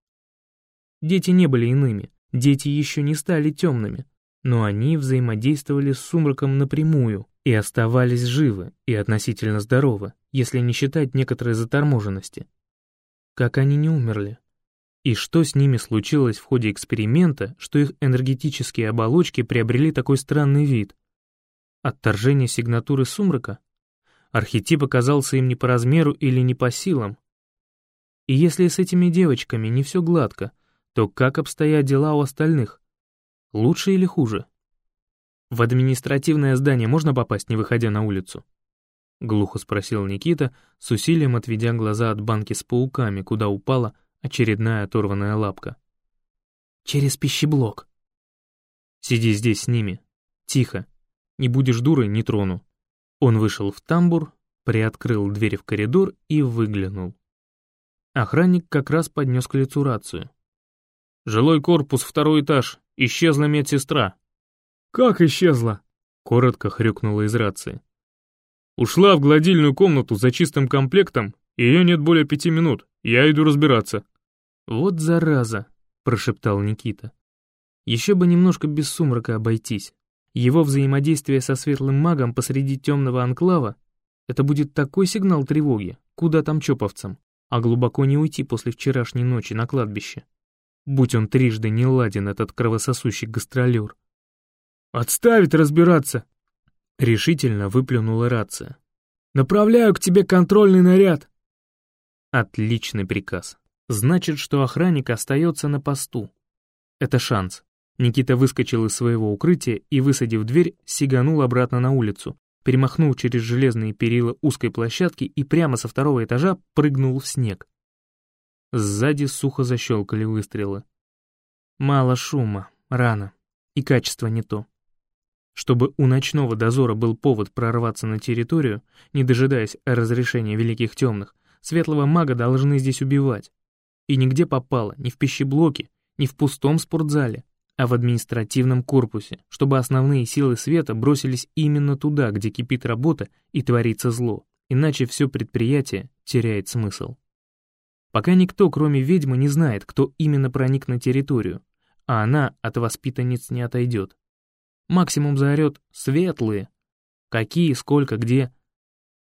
Дети не были иными, дети еще не стали темными, но они взаимодействовали с сумраком напрямую и оставались живы и относительно здоровы, если не считать некоторой заторможенности. Как они не умерли? И что с ними случилось в ходе эксперимента, что их энергетические оболочки приобрели такой странный вид? Отторжение сигнатуры сумрака? Архетип оказался им не по размеру или не по силам? И если с этими девочками не все гладко, то как обстоят дела у остальных? Лучше или хуже? В административное здание можно попасть, не выходя на улицу? Глухо спросил Никита, с усилием отведя глаза от банки с пауками, куда упала очередная оторванная лапка. Через пищеблок. Сиди здесь с ними. Тихо. Не будешь дурой, не трону. Он вышел в тамбур, приоткрыл дверь в коридор и выглянул. Охранник как раз поднес к лицу рацию. «Жилой корпус, второй этаж. Исчезла медсестра». «Как исчезла?» — коротко хрюкнула из рации. «Ушла в гладильную комнату за чистым комплектом, ее нет более пяти минут. Я иду разбираться». «Вот зараза», — прошептал Никита. «Еще бы немножко без сумрака обойтись. Его взаимодействие со светлым магом посреди темного анклава — это будет такой сигнал тревоги, куда там чоповцам, а глубоко не уйти после вчерашней ночи на кладбище. Будь он трижды не ладен, этот кровососущий гастролер. «Отставить разбираться!» Решительно выплюнула рация. «Направляю к тебе контрольный наряд!» Отличный приказ. Значит, что охранник остается на посту. Это шанс. Никита выскочил из своего укрытия и, высадив дверь, сиганул обратно на улицу, перемахнул через железные перила узкой площадки и прямо со второго этажа прыгнул в снег. Сзади сухо защелкали выстрелы. Мало шума, рано, и качество не то. Чтобы у ночного дозора был повод прорваться на территорию, не дожидаясь разрешения Великих Темных, светлого мага должны здесь убивать. И нигде попало, ни в пищеблоке, ни в пустом спортзале, а в административном корпусе, чтобы основные силы света бросились именно туда, где кипит работа и творится зло, иначе все предприятие теряет смысл. Пока никто, кроме ведьмы, не знает, кто именно проник на территорию, а она от воспитанниц не отойдет. Максимум заорет «светлые». Какие, сколько, где.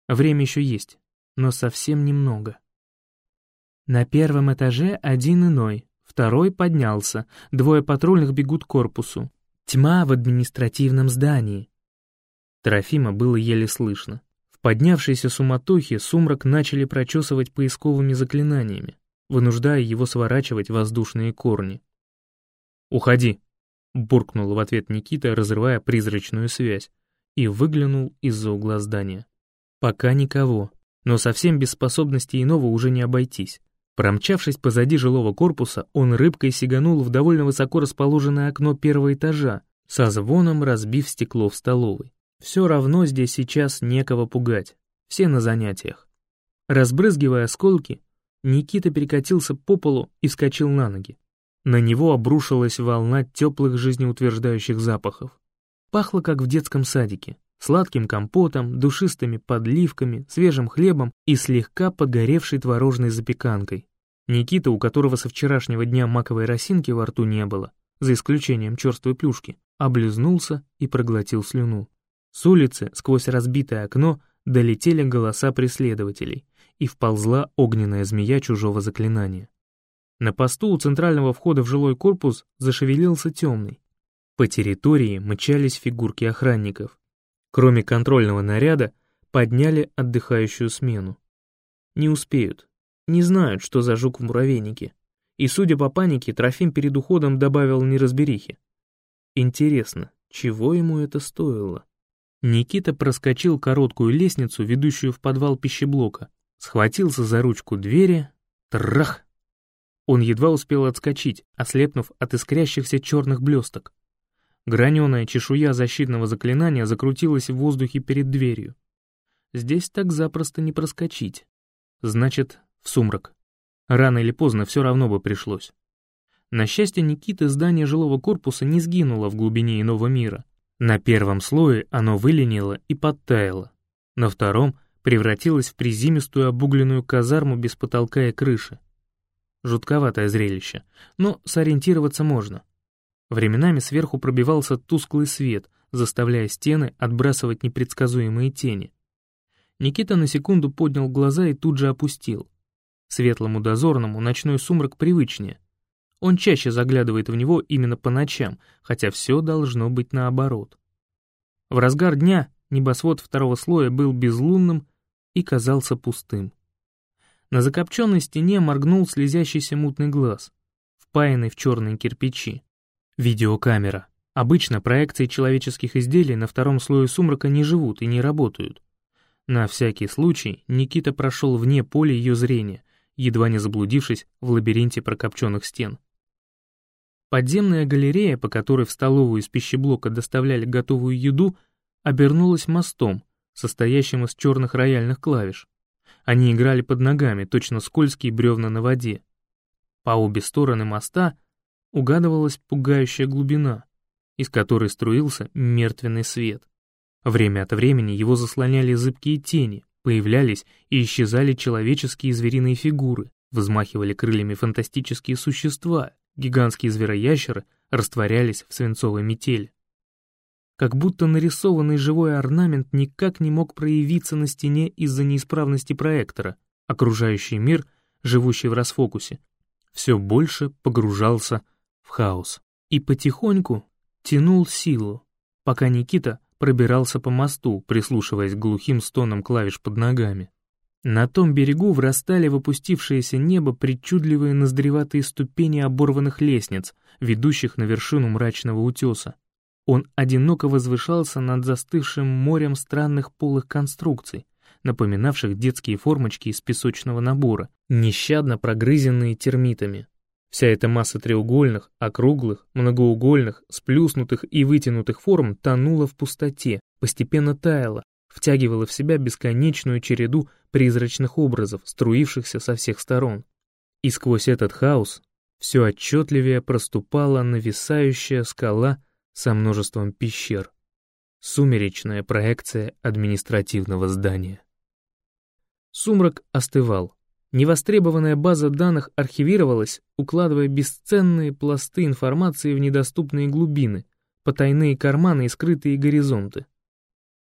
Время еще есть, но совсем немного. На первом этаже один иной, второй поднялся, двое патрульных бегут к корпусу. Тьма в административном здании. Трофима было еле слышно. В поднявшейся суматохе сумрак начали прочесывать поисковыми заклинаниями, вынуждая его сворачивать воздушные корни. «Уходи!» Буркнул в ответ Никита, разрывая призрачную связь, и выглянул из-за угла здания. Пока никого, но совсем без способности иного уже не обойтись. Промчавшись позади жилого корпуса, он рыбкой сиганул в довольно высоко расположенное окно первого этажа, со звоном разбив стекло в столовой. Все равно здесь сейчас некого пугать, все на занятиях. Разбрызгивая осколки, Никита перекатился по полу и вскочил на ноги. На него обрушилась волна теплых жизнеутверждающих запахов. Пахло, как в детском садике, сладким компотом, душистыми подливками, свежим хлебом и слегка подгоревшей творожной запеканкой. Никита, у которого со вчерашнего дня маковой росинки во рту не было, за исключением черствой плюшки, облизнулся и проглотил слюну. С улицы, сквозь разбитое окно, долетели голоса преследователей, и вползла огненная змея чужого заклинания. На посту у центрального входа в жилой корпус зашевелился темный. По территории мчались фигурки охранников. Кроме контрольного наряда, подняли отдыхающую смену. Не успеют. Не знают, что за жук в муравейнике. И, судя по панике, Трофим перед уходом добавил неразберихи. Интересно, чего ему это стоило? Никита проскочил короткую лестницу, ведущую в подвал пищеблока, схватился за ручку двери, трах, он едва успел отскочить, ослепнув от искрящихся черных блесток. Граненая чешуя защитного заклинания закрутилась в воздухе перед дверью. Здесь так запросто не проскочить. Значит, в сумрак. Рано или поздно все равно бы пришлось. На счастье Никиты здание жилого корпуса не сгинуло в глубине иного мира. На первом слое оно выленило и подтаяло. На втором превратилось в призимистую обугленную казарму без потолка и крыши. Жутковатое зрелище, но сориентироваться можно. Временами сверху пробивался тусклый свет, заставляя стены отбрасывать непредсказуемые тени. Никита на секунду поднял глаза и тут же опустил. Светлому дозорному ночной сумрак привычнее. Он чаще заглядывает в него именно по ночам, хотя все должно быть наоборот. В разгар дня небосвод второго слоя был безлунным и казался пустым. На закопченной стене моргнул слезящийся мутный глаз, впаянный в черные кирпичи. Видеокамера. Обычно проекции человеческих изделий на втором слое сумрака не живут и не работают. На всякий случай Никита прошел вне поля ее зрения, едва не заблудившись в лабиринте прокопченных стен. Подземная галерея, по которой в столовую из пищеблока доставляли готовую еду, обернулась мостом, состоящим из черных рояльных клавиш. Они играли под ногами, точно скользкие бревна на воде. По обе стороны моста угадывалась пугающая глубина, из которой струился мертвенный свет. Время от времени его заслоняли зыбкие тени, появлялись и исчезали человеческие звериные фигуры, взмахивали крыльями фантастические существа, гигантские звероящеры растворялись в свинцовой метели как будто нарисованный живой орнамент никак не мог проявиться на стене из-за неисправности проектора. Окружающий мир, живущий в расфокусе, все больше погружался в хаос. И потихоньку тянул силу, пока Никита пробирался по мосту, прислушиваясь к глухим стонам клавиш под ногами. На том берегу врастали в опустившееся небо причудливые ноздреватые ступени оборванных лестниц, ведущих на вершину мрачного утеса. Он одиноко возвышался над застывшим морем странных полых конструкций, напоминавших детские формочки из песочного набора, нещадно прогрызенные термитами. Вся эта масса треугольных, округлых, многоугольных, сплюснутых и вытянутых форм тонула в пустоте, постепенно таяла, втягивала в себя бесконечную череду призрачных образов, струившихся со всех сторон. И сквозь этот хаос все отчетливее проступала нависающая скала со множеством пещер. Сумеречная проекция административного здания. Сумрак остывал. Невостребованная база данных архивировалась, укладывая бесценные пласты информации в недоступные глубины, потайные карманы и скрытые горизонты.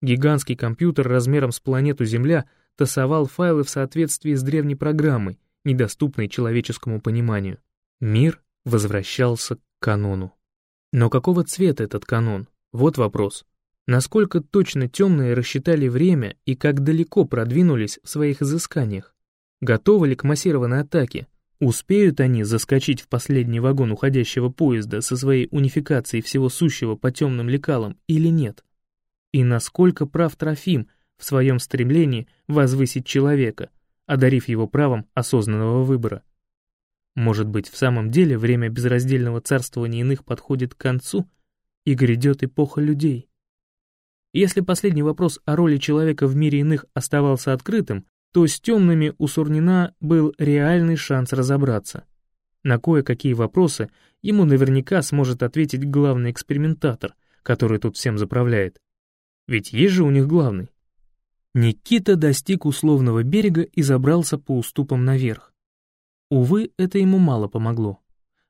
Гигантский компьютер размером с планету Земля тасовал файлы в соответствии с древней программой, недоступной человеческому пониманию. Мир возвращался к канону. Но какого цвета этот канон? Вот вопрос. Насколько точно темные рассчитали время и как далеко продвинулись в своих изысканиях? Готовы ли к массированной атаке? Успеют они заскочить в последний вагон уходящего поезда со своей унификацией всего сущего по темным лекалам или нет? И насколько прав Трофим в своем стремлении возвысить человека, одарив его правом осознанного выбора? Может быть, в самом деле время безраздельного царствования иных подходит к концу, и грядет эпоха людей? Если последний вопрос о роли человека в мире иных оставался открытым, то с темными у Сурнина был реальный шанс разобраться. На кое-какие вопросы ему наверняка сможет ответить главный экспериментатор, который тут всем заправляет. Ведь есть же у них главный. Никита достиг условного берега и забрался по уступам наверх. Увы, это ему мало помогло.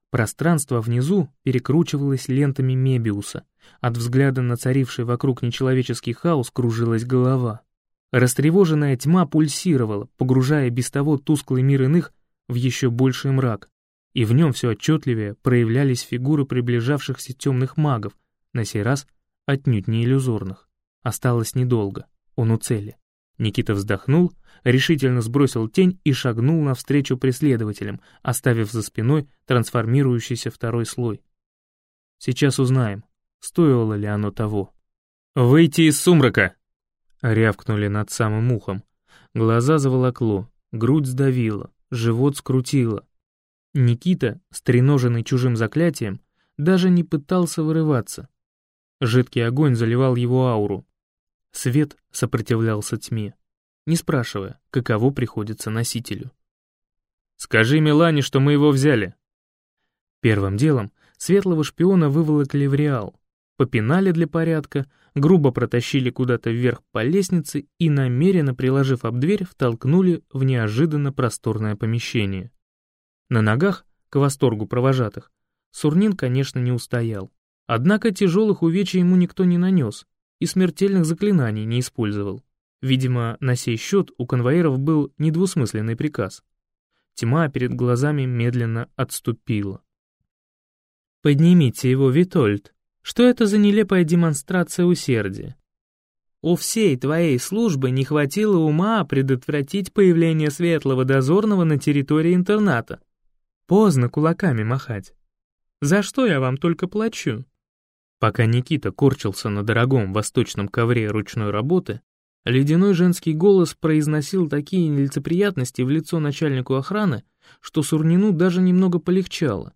Пространство внизу перекручивалось лентами Мебиуса. От взгляда на царивший вокруг нечеловеческий хаос кружилась голова. Растревоженная тьма пульсировала, погружая без того тусклый мир иных в еще больший мрак. И в нем все отчетливее проявлялись фигуры приближавшихся темных магов, на сей раз отнюдь не иллюзорных. Осталось недолго, он у цели. Никита вздохнул, решительно сбросил тень и шагнул навстречу преследователям, оставив за спиной трансформирующийся второй слой. Сейчас узнаем, стоило ли оно того. «Выйти из сумрака!» Рявкнули над самым ухом. Глаза заволокло, грудь сдавила, живот скрутило. Никита, стреноженный чужим заклятием, даже не пытался вырываться. Жидкий огонь заливал его ауру, Свет сопротивлялся тьме, не спрашивая, каково приходится носителю. «Скажи Милане, что мы его взяли». Первым делом светлого шпиона выволокли в Реал, попинали для порядка, грубо протащили куда-то вверх по лестнице и, намеренно приложив об дверь, втолкнули в неожиданно просторное помещение. На ногах, к восторгу провожатых, Сурнин, конечно, не устоял. Однако тяжелых увечий ему никто не нанес и смертельных заклинаний не использовал. Видимо, на сей счет у конвоиров был недвусмысленный приказ. Тьма перед глазами медленно отступила. «Поднимите его, Витольд. Что это за нелепая демонстрация усердия? У всей твоей службы не хватило ума предотвратить появление светлого дозорного на территории интерната. Поздно кулаками махать. За что я вам только плачу?» Пока Никита корчился на дорогом восточном ковре ручной работы, ледяной женский голос произносил такие нелицеприятности в лицо начальнику охраны, что Сурнину даже немного полегчало.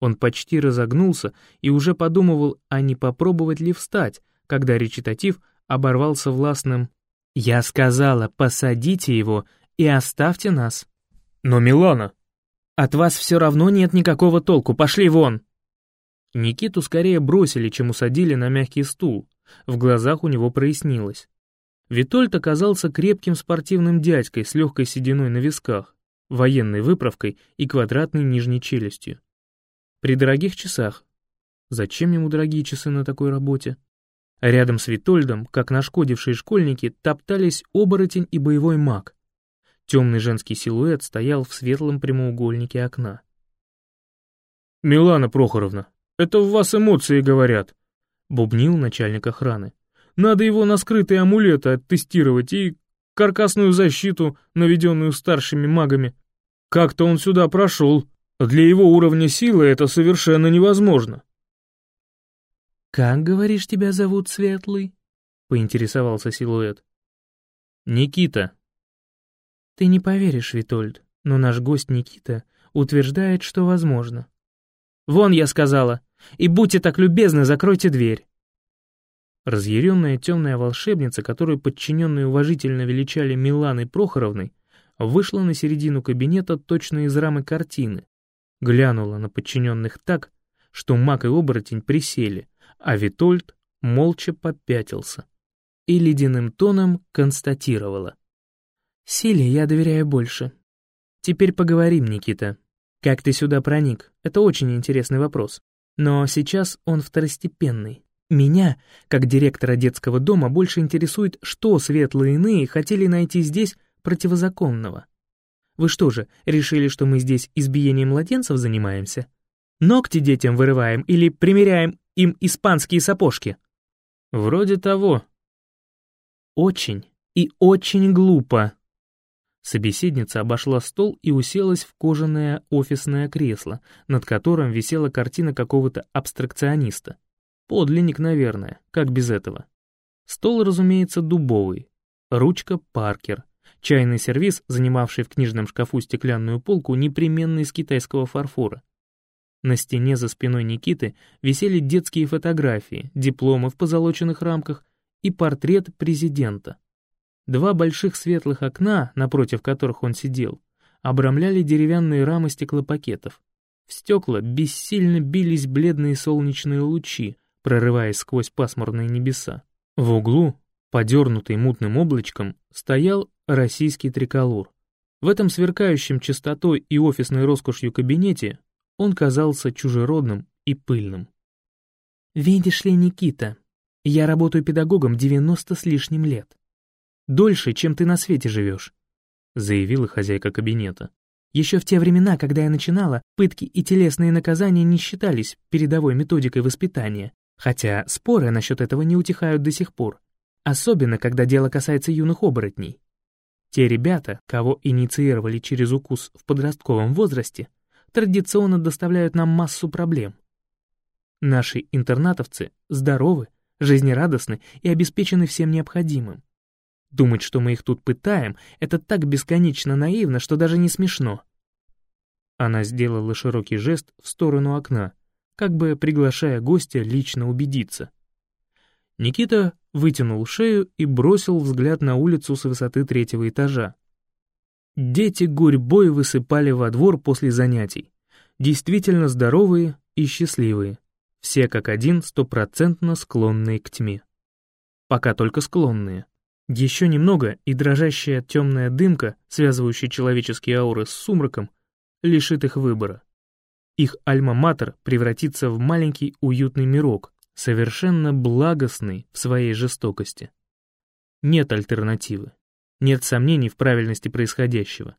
Он почти разогнулся и уже подумывал, а не попробовать ли встать, когда речитатив оборвался властным «Я сказала, посадите его и оставьте нас». «Но Милана...» «От вас все равно нет никакого толку, пошли вон!» Никиту скорее бросили, чем усадили на мягкий стул. В глазах у него прояснилось. Витольд оказался крепким спортивным дядькой с легкой сединой на висках, военной выправкой и квадратной нижней челюстью. При дорогих часах. Зачем ему дорогие часы на такой работе? Рядом с Витольдом, как нашкодившие школьники, топтались оборотень и боевой маг. Темный женский силуэт стоял в светлом прямоугольнике окна. «Милана Прохоровна, это в вас эмоции говорят», — бубнил начальник охраны. «Надо его на скрытые амулеты оттестировать и каркасную защиту, наведенную старшими магами. Как-то он сюда прошел. Для его уровня силы это совершенно невозможно. «Как, говоришь, тебя зовут, Светлый?» — поинтересовался силуэт. «Никита». «Ты не поверишь, Витольд, но наш гость Никита утверждает, что возможно». «Вон, я сказала, и будьте так любезны, закройте дверь». Разъяренная темная волшебница, которую подчиненные уважительно величали Миланой Прохоровной, вышла на середину кабинета точно из рамы картины, глянула на подчиненных так, что маг и оборотень присели, а Витольд молча попятился и ледяным тоном констатировала. «Силе я доверяю больше. Теперь поговорим, Никита. Как ты сюда проник? Это очень интересный вопрос. Но сейчас он второстепенный. Меня, как директора детского дома, больше интересует, что светлые иные хотели найти здесь противозаконного. Вы что же, решили, что мы здесь избиением младенцев занимаемся? Ногти детям вырываем или примеряем им испанские сапожки?» «Вроде того». «Очень и очень глупо». Собеседница обошла стол и уселась в кожаное офисное кресло, над которым висела картина какого-то абстракциониста. Подлинник, наверное, как без этого. Стол, разумеется, дубовый. Ручка Паркер. Чайный сервиз, занимавший в книжном шкафу стеклянную полку, непременно из китайского фарфора. На стене за спиной Никиты висели детские фотографии, дипломы в позолоченных рамках и портрет президента. Два больших светлых окна, напротив которых он сидел, обрамляли деревянные рамы стеклопакетов. В стекла бессильно бились бледные солнечные лучи, прорываясь сквозь пасмурные небеса. В углу, подернутый мутным облачком, стоял российский триколор. В этом сверкающем чистотой и офисной роскошью кабинете он казался чужеродным и пыльным. «Видишь ли, Никита, я работаю педагогом 90 с лишним лет. Дольше, чем ты на свете живешь», — заявила хозяйка кабинета. «Еще в те времена, когда я начинала, пытки и телесные наказания не считались передовой методикой воспитания, хотя споры насчет этого не утихают до сих пор, особенно когда дело касается юных оборотней. Те ребята, кого инициировали через укус в подростковом возрасте, традиционно доставляют нам массу проблем. Наши интернатовцы здоровы, жизнерадостны и обеспечены всем необходимым. Думать, что мы их тут пытаем, это так бесконечно наивно, что даже не смешно. Она сделала широкий жест в сторону окна, как бы приглашая гостя лично убедиться. Никита вытянул шею и бросил взгляд на улицу с высоты третьего этажа, Дети гурьбой высыпали во двор после занятий. Действительно здоровые и счастливые. Все как один стопроцентно склонные к тьме. Пока только склонные. Еще немного, и дрожащая темная дымка, связывающая человеческие ауры с сумраком, лишит их выбора. их альма-матер превратится в маленький уютный мирок, совершенно благостный в своей жестокости. Нет альтернативы, нет сомнений в правильности происходящего.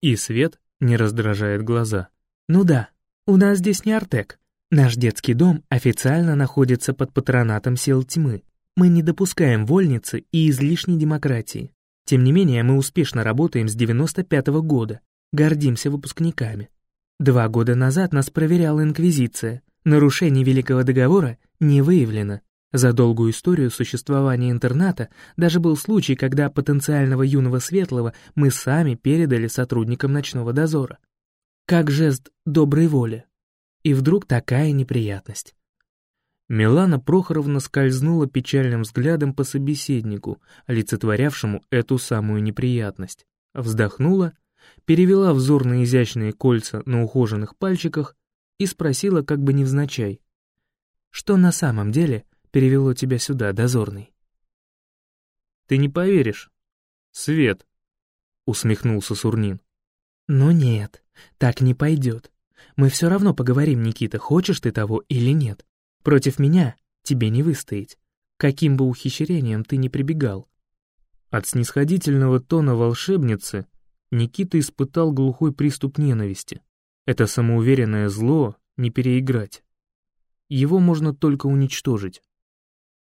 И свет не раздражает глаза. Ну да, у нас здесь не Артек. Наш детский дом официально находится под патронатом сил тьмы. Мы не допускаем вольницы и излишней демократии. Тем не менее, мы успешно работаем с 95 -го года, гордимся выпускниками. Два года назад нас проверяла Инквизиция. Нарушений Великого Договора не выявлено. За долгую историю существования интерната даже был случай, когда потенциального юного светлого мы сами передали сотрудникам ночного дозора. Как жест доброй воли. И вдруг такая неприятность. Милана Прохоровна скользнула печальным взглядом по собеседнику, олицетворявшему эту самую неприятность. Вздохнула, перевела взор на изящные кольца на ухоженных пальчиках и спросила как бы невзначай. «Что на самом деле перевело тебя сюда, дозорный?» «Ты не поверишь. Свет», — усмехнулся Сурнин. «Ну нет, так не пойдет. Мы все равно поговорим, Никита, хочешь ты того или нет. Против меня тебе не выстоять, каким бы ухищрением ты ни прибегал. От снисходительного тона волшебницы Никита испытал глухой приступ ненависти. Это самоуверенное зло не переиграть. Его можно только уничтожить.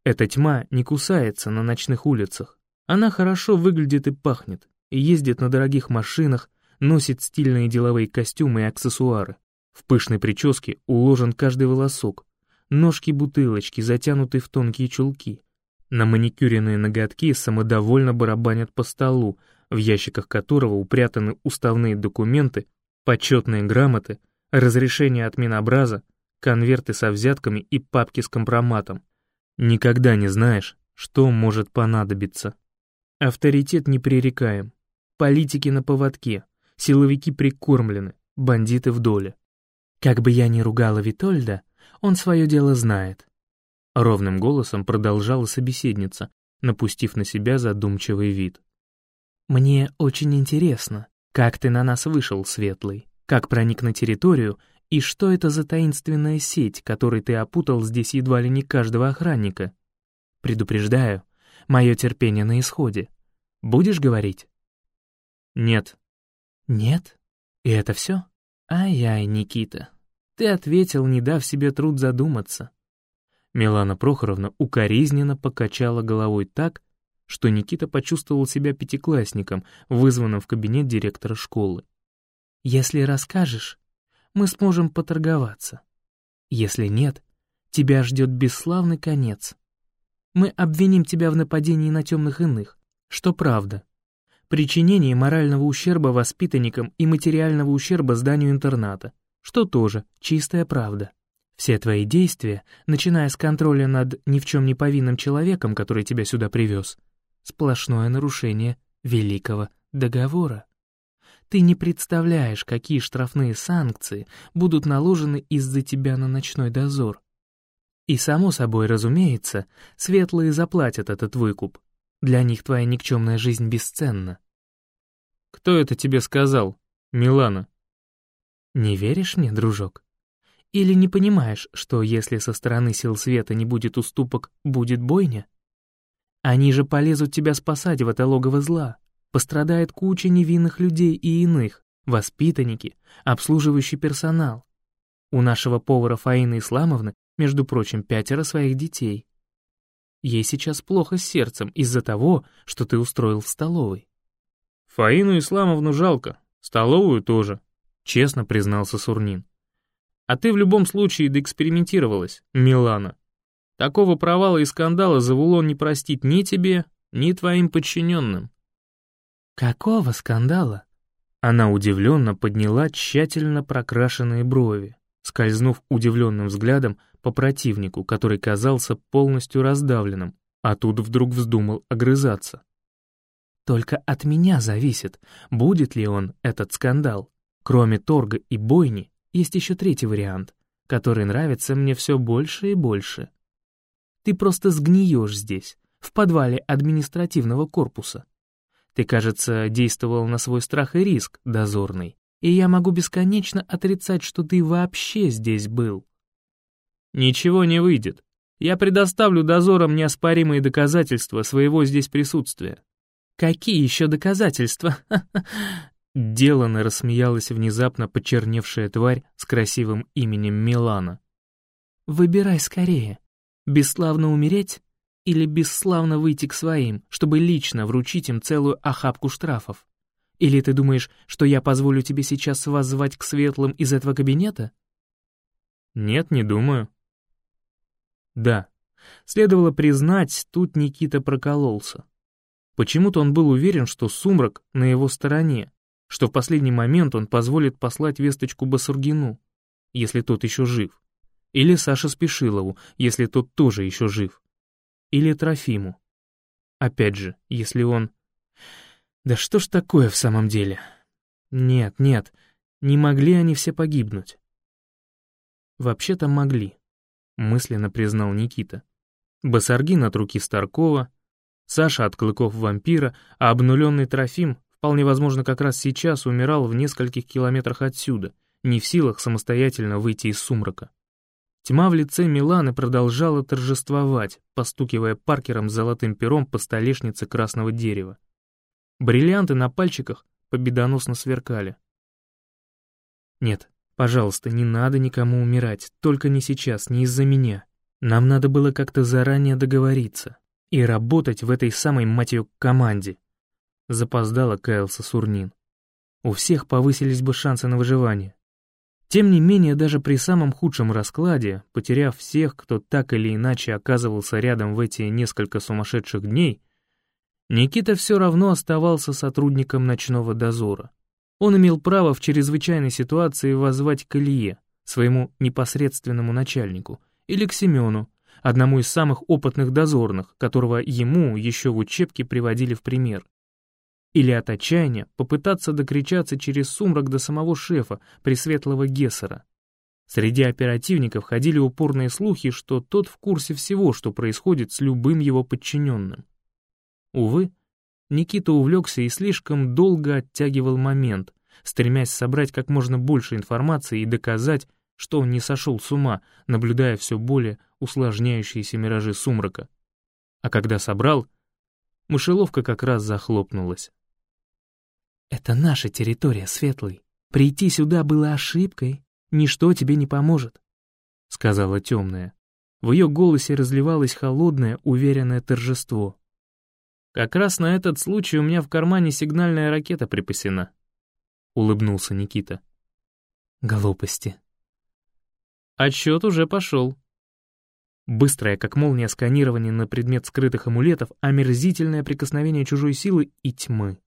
Эта тьма не кусается на ночных улицах. Она хорошо выглядит и пахнет, ездит на дорогих машинах, носит стильные деловые костюмы и аксессуары. В пышной прическе уложен каждый волосок, Ножки-бутылочки, затянутые в тонкие чулки. На маникюренные ноготки самодовольно барабанят по столу, в ящиках которого упрятаны уставные документы, почетные грамоты, разрешения от Минобраза, конверты со взятками и папки с компроматом. Никогда не знаешь, что может понадобиться. Авторитет непререкаем. Политики на поводке, силовики прикормлены, бандиты в доле. Как бы я ни ругала Витольда, он свое дело знает. Ровным голосом продолжала собеседница, напустив на себя задумчивый вид. «Мне очень интересно, как ты на нас вышел, Светлый, как проник на территорию и что это за таинственная сеть, которой ты опутал здесь едва ли не каждого охранника? Предупреждаю, мое терпение на исходе. Будешь говорить?» «Нет». «Нет? И это все? Ай-яй, Никита, ты ответил, не дав себе труд задуматься. Милана Прохоровна укоризненно покачала головой так, что Никита почувствовал себя пятиклассником, вызванным в кабинет директора школы. «Если расскажешь, мы сможем поторговаться. Если нет, тебя ждет бесславный конец. Мы обвиним тебя в нападении на темных иных, что правда. Причинение морального ущерба воспитанникам и материального ущерба зданию интерната, что тоже чистая правда. Все твои действия, начиная с контроля над ни в чем не повинным человеком, который тебя сюда привез, сплошное нарушение великого договора. Ты не представляешь, какие штрафные санкции будут наложены из-за тебя на ночной дозор. И само собой, разумеется, светлые заплатят этот выкуп. Для них твоя никчемная жизнь бесценна. «Кто это тебе сказал, Милана?» Не веришь мне, дружок? Или не понимаешь, что если со стороны сил света не будет уступок, будет бойня? Они же полезут тебя спасать в это логово зла. Пострадает куча невинных людей и иных, воспитанники, обслуживающий персонал. У нашего повара Фаины Исламовны, между прочим, пятеро своих детей. Ей сейчас плохо с сердцем из-за того, что ты устроил в столовой. Фаину Исламовну жалко, столовую тоже, честно признался Сурнин. А ты в любом случае доэкспериментировалась, Милана. Такого провала и скандала Завулон не простит ни тебе, ни твоим подчиненным. Какого скандала? Она удивленно подняла тщательно прокрашенные брови, скользнув удивленным взглядом по противнику, который казался полностью раздавленным, а тут вдруг вздумал огрызаться. Только от меня зависит, будет ли он, этот скандал. Кроме торга и бойни, есть еще третий вариант, который нравится мне все больше и больше. Ты просто сгниешь здесь, в подвале административного корпуса. Ты, кажется, действовал на свой страх и риск, дозорный, и я могу бесконечно отрицать, что ты вообще здесь был. Ничего не выйдет. Я предоставлю дозорам неоспоримые доказательства своего здесь присутствия. Какие еще доказательства? *laughs* Делано рассмеялась внезапно почерневшая тварь с красивым именем Милана. Выбирай скорее. Бесславно умереть или бесславно выйти к своим, чтобы лично вручить им целую охапку штрафов? Или ты думаешь, что я позволю тебе сейчас воззвать к светлым из этого кабинета? Нет, не думаю. Да, следовало признать, тут Никита прокололся. Почему-то он был уверен, что сумрак на его стороне, что в последний момент он позволит послать весточку Басургину, если тот еще жив. Или Саше Спешилову, если тот тоже еще жив. Или Трофиму. Опять же, если он... Да что ж такое в самом деле? Нет, нет, не могли они все погибнуть. Вообще-то могли, мысленно признал Никита. Басаргин от руки Старкова, Саша от клыков вампира, а обнуленный Трофим, вполне возможно, как раз сейчас умирал в нескольких километрах отсюда, не в силах самостоятельно выйти из сумрака. Тьма в лице Миланы продолжала торжествовать, постукивая Паркером с золотым пером по столешнице красного дерева. Бриллианты на пальчиках победоносно сверкали. «Нет, пожалуйста, не надо никому умирать, только не сейчас, не из-за меня. Нам надо было как-то заранее договориться и работать в этой самой, мать ее, команде», — запоздало каялся Сурнин. «У всех повысились бы шансы на выживание. Тем не менее, даже при самом худшем раскладе, потеряв всех, кто так или иначе оказывался рядом в эти несколько сумасшедших дней, Никита все равно оставался сотрудником ночного дозора. Он имел право в чрезвычайной ситуации воззвать к Илье, своему непосредственному начальнику, или к Семену, одному из самых опытных дозорных, которого ему еще в учебке приводили в пример. Или от отчаяния попытаться докричаться через сумрак до самого шефа, Пресветлого Гессера. Среди оперативников ходили упорные слухи, что тот в курсе всего, что происходит с любым его подчиненным. Увы, Никита увлекся и слишком долго оттягивал момент, стремясь собрать как можно больше информации и доказать, что он не сошел с ума, наблюдая все более усложняющиеся миражи сумрака. А когда собрал, мышеловка как раз захлопнулась. «Это наша территория, Светлый. Прийти сюда было ошибкой. Ничто тебе не поможет», — сказала темная. В ее голосе разливалось холодное, уверенное торжество. Как раз на этот случай у меня в кармане сигнальная ракета припасена. Улыбнулся Никита. Глупости. Отсчет уже пошел. Быстрое, как молния, сканирование на предмет скрытых амулетов, омерзительное прикосновение чужой силы и тьмы.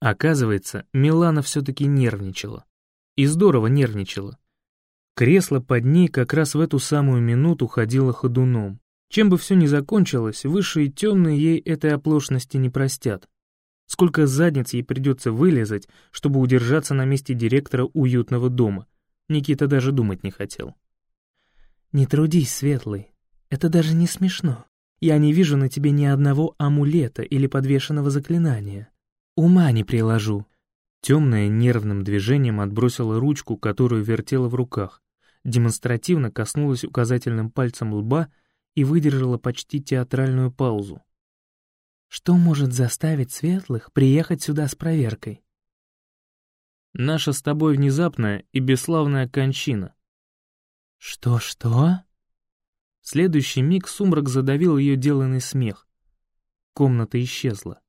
Оказывается, Милана все-таки нервничала. И здорово нервничала. Кресло под ней как раз в эту самую минуту ходило ходуном. Чем бы все ни закончилось, высшие темные ей этой оплошности не простят. Сколько задниц ей придется вылезать, чтобы удержаться на месте директора уютного дома, Никита даже думать не хотел. «Не трудись, Светлый, это даже не смешно. Я не вижу на тебе ни одного амулета или подвешенного заклинания. Ума не приложу». Темная нервным движением отбросила ручку, которую вертела в руках, демонстративно коснулась указательным пальцем лба и выдержала почти театральную паузу. «Что может заставить светлых приехать сюда с проверкой?» «Наша с тобой внезапная и бесславная кончина». «Что-что?» В следующий миг сумрак задавил ее деланный смех. Комната исчезла.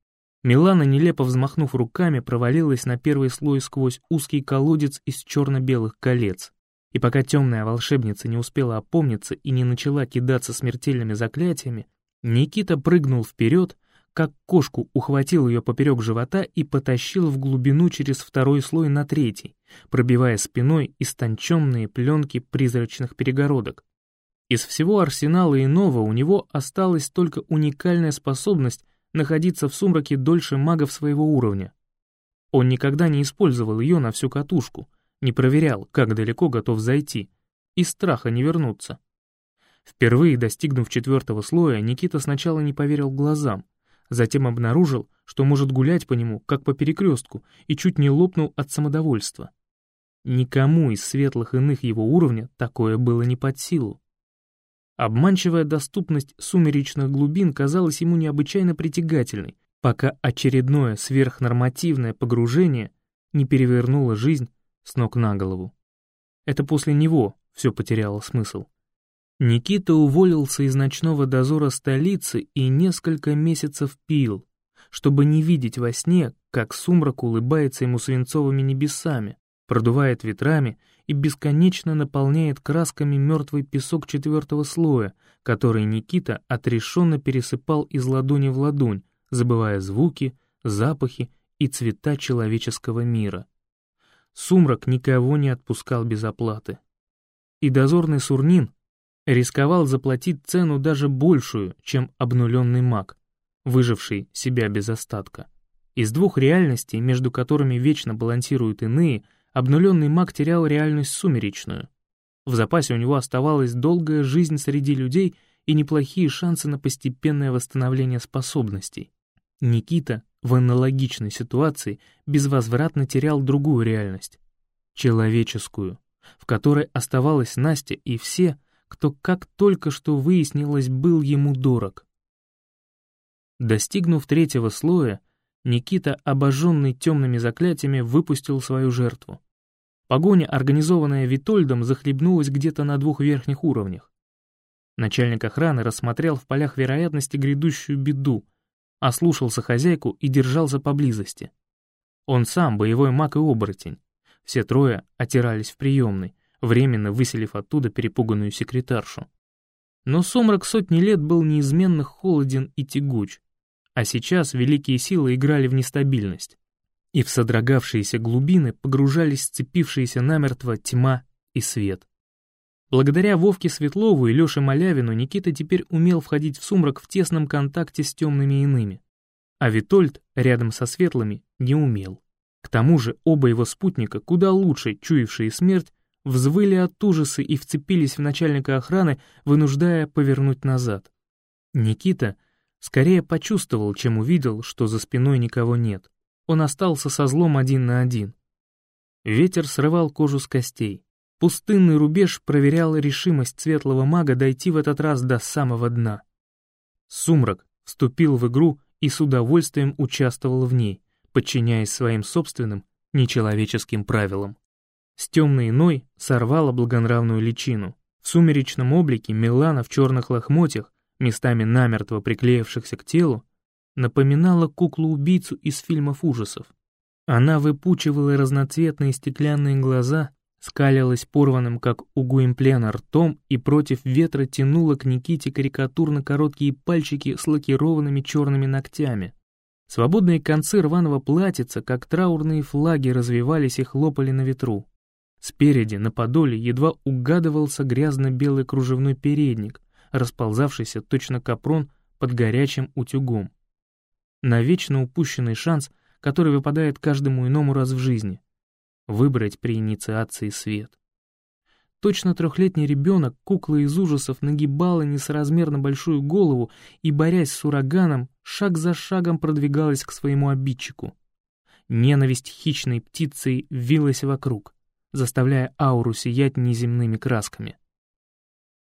Милана, нелепо взмахнув руками, провалилась на первый слой сквозь узкий колодец из черно-белых колец. И пока темная волшебница не успела опомниться и не начала кидаться смертельными заклятиями, Никита прыгнул вперед, как кошку ухватил ее поперек живота и потащил в глубину через второй слой на третий, пробивая спиной истонченные пленки призрачных перегородок. Из всего арсенала иного у него осталась только уникальная способность находиться в сумраке дольше магов своего уровня. Он никогда не использовал ее на всю катушку — не проверял, как далеко готов зайти, из страха не вернуться. Впервые достигнув четвертого слоя, Никита сначала не поверил глазам, затем обнаружил, что может гулять по нему, как по перекрестку, и чуть не лопнул от самодовольства. Никому из светлых иных его уровня такое было не под силу. Обманчивая доступность сумеречных глубин казалась ему необычайно притягательной, пока очередное сверхнормативное погружение не перевернуло жизнь с ног на голову. Это после него все потеряло смысл. Никита уволился из ночного дозора столицы и несколько месяцев пил, чтобы не видеть во сне, как сумрак улыбается ему свинцовыми небесами, продувает ветрами и бесконечно наполняет красками мертвый песок четвертого слоя, который Никита отрешенно пересыпал из ладони в ладонь, забывая звуки, запахи и цвета человеческого мира. Сумрак никого не отпускал без оплаты. И дозорный Сурнин рисковал заплатить цену даже большую, чем обнуленный маг, выживший себя без остатка. Из двух реальностей, между которыми вечно балансируют иные, обнуленный маг терял реальность сумеречную. В запасе у него оставалась долгая жизнь среди людей и неплохие шансы на постепенное восстановление способностей. Никита в аналогичной ситуации безвозвратно терял другую реальность — человеческую, в которой оставалась Настя и все, кто, как только что выяснилось, был ему дорог. Достигнув третьего слоя, Никита, обожженный темными заклятиями, выпустил свою жертву. Погоня, организованная Витольдом, захлебнулась где-то на двух верхних уровнях. Начальник охраны рассмотрел в полях вероятности грядущую беду, ослушался хозяйку и держался поблизости. Он сам боевой маг и оборотень. Все трое отирались в приемной, временно выселив оттуда перепуганную секретаршу. Но сумрак сотни лет был неизменно холоден и тягуч, а сейчас великие силы играли в нестабильность, и в содрогавшиеся глубины погружались сцепившиеся намертво тьма и свет. Благодаря Вовке Светлову и Лёше Малявину Никита теперь умел входить в сумрак в тесном контакте с темными иными, а Витольд рядом со светлыми не умел. К тому же оба его спутника, куда лучше чуявшие смерть, взвыли от ужаса и вцепились в начальника охраны, вынуждая повернуть назад. Никита скорее почувствовал, чем увидел, что за спиной никого нет. Он остался со злом один на один. Ветер срывал кожу с костей. Пустынный рубеж проверял решимость светлого мага дойти в этот раз до самого дна. Сумрак вступил в игру и с удовольствием участвовал в ней, подчиняясь своим собственным нечеловеческим правилам. С темной иной сорвала благонравную личину. В сумеречном облике Милана в черных лохмотьях, местами намертво приклеившихся к телу, напоминала куклу-убийцу из фильмов ужасов. Она выпучивала разноцветные стеклянные глаза, скалилась порванным, как у Гуимплена, ртом и против ветра тянула к Никите карикатурно короткие пальчики с лакированными черными ногтями. Свободные концы рваного платьица, как траурные флаги, развивались и хлопали на ветру. Спереди, на подоле, едва угадывался грязно-белый кружевной передник, расползавшийся точно капрон под горячим утюгом. Навечно упущенный шанс, который выпадает каждому иному раз в жизни. Выбрать при инициации свет. Точно трехлетний ребенок, кукла из ужасов, нагибала несоразмерно большую голову и, борясь с ураганом, шаг за шагом продвигалась к своему обидчику. Ненависть хищной птицей вилась вокруг заставляя ауру сиять неземными красками.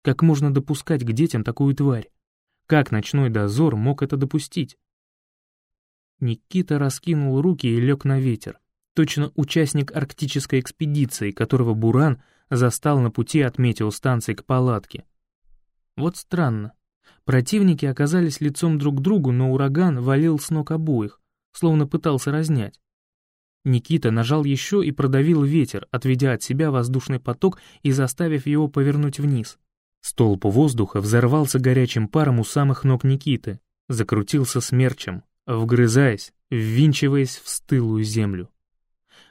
Как можно допускать к детям такую тварь? Как ночной дозор мог это допустить? Никита раскинул руки и лег на ветер. Точно участник арктической экспедиции, которого Буран застал на пути от метеостанции к палатке. Вот странно. Противники оказались лицом друг к другу, но ураган валил с ног обоих, словно пытался разнять. Никита нажал еще и продавил ветер, отведя от себя воздушный поток и заставив его повернуть вниз. Столб воздуха взорвался горячим паром у самых ног Никиты, закрутился смерчем, вгрызаясь, ввинчиваясь в стылую землю.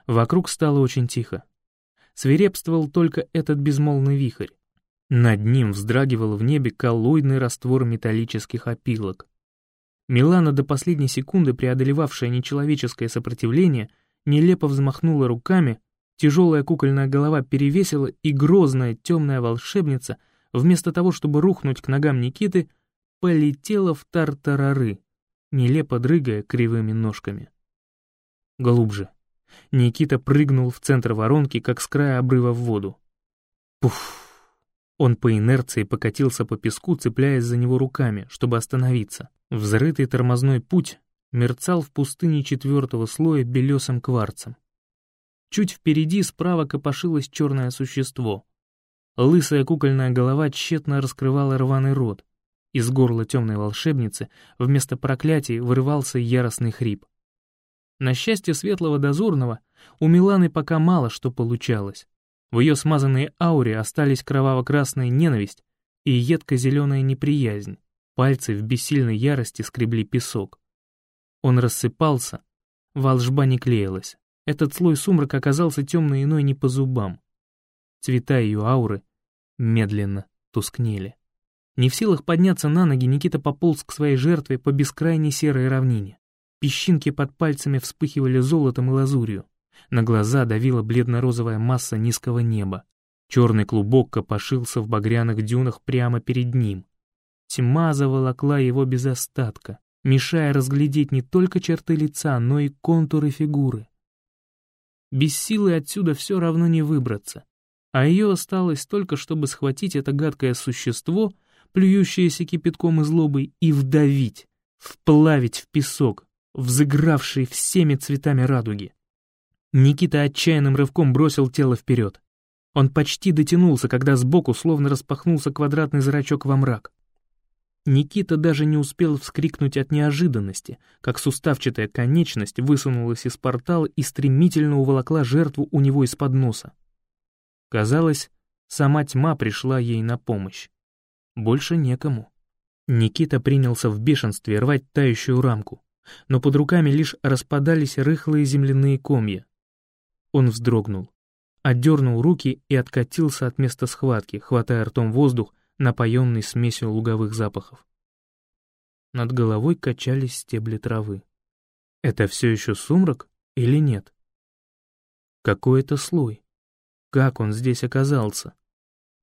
Вокруг стало очень тихо. Свирепствовал только этот безмолвный вихрь. Над ним вздрагивал в небе коллоидный раствор металлических опилок. Милана, до последней секунды преодолевавшая нечеловеческое сопротивление, нелепо взмахнула руками, тяжелая кукольная голова перевесила, и грозная темная волшебница, вместо того, чтобы рухнуть к ногам Никиты, полетела в тартарары, нелепо дрыгая кривыми ножками. Глубже. Никита прыгнул в центр воронки, как с края обрыва в воду. Пуф! Он по инерции покатился по песку, цепляясь за него руками, чтобы остановиться. Взрытый тормозной путь мерцал в пустыне четвертого слоя белесым кварцем. Чуть впереди справа копошилось черное существо. Лысая кукольная голова тщетно раскрывала рваный рот. Из горла темной волшебницы вместо проклятий вырывался яростный хрип. На счастье светлого дозорного, у Миланы пока мало что получалось. В ее смазанной ауре остались кроваво-красная ненависть и едко-зеленая неприязнь. Пальцы в бессильной ярости скребли песок. Он рассыпался, волжба не клеилась. Этот слой сумрака оказался темно иной не по зубам. Цвета ее ауры медленно тускнели. Не в силах подняться на ноги, Никита пополз к своей жертве по бескрайней серой равнине. Песчинки под пальцами вспыхивали золотом и лазурью. На глаза давила бледно-розовая масса низкого неба. Черный клубок копошился в багряных дюнах прямо перед ним. Тьма заволокла его без остатка, мешая разглядеть не только черты лица, но и контуры фигуры. Без силы отсюда все равно не выбраться, а ее осталось только, чтобы схватить это гадкое существо, плюющееся кипятком и злобой, и вдавить, вплавить в песок, взыгравший всеми цветами радуги. Никита отчаянным рывком бросил тело вперед. Он почти дотянулся, когда сбоку словно распахнулся квадратный зрачок во мрак. Никита даже не успел вскрикнуть от неожиданности, как суставчатая конечность высунулась из портала и стремительно уволокла жертву у него из-под носа. Казалось, сама тьма пришла ей на помощь. Больше некому. Никита принялся в бешенстве рвать тающую рамку, но под руками лишь распадались рыхлые земляные комья. Он вздрогнул, отдернул руки и откатился от места схватки, хватая ртом воздух, напоенный смесью луговых запахов. Над головой качались стебли травы. Это все еще сумрак или нет? Какой это слой? Как он здесь оказался?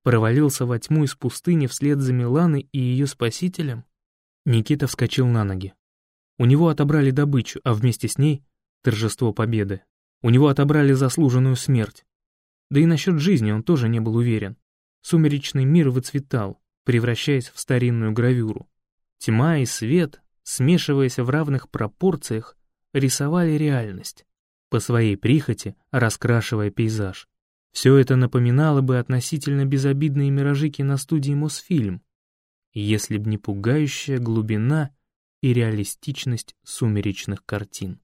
Провалился во тьму из пустыни вслед за Миланой и ее спасителем? Никита вскочил на ноги. У него отобрали добычу, а вместе с ней — торжество победы. У него отобрали заслуженную смерть. Да и насчет жизни он тоже не был уверен. Сумеречный мир выцветал, превращаясь в старинную гравюру. Тьма и свет, смешиваясь в равных пропорциях, рисовали реальность, по своей прихоти раскрашивая пейзаж. Все это напоминало бы относительно безобидные миражи киностудии «Мосфильм», если б не пугающая глубина и реалистичность сумеречных картин.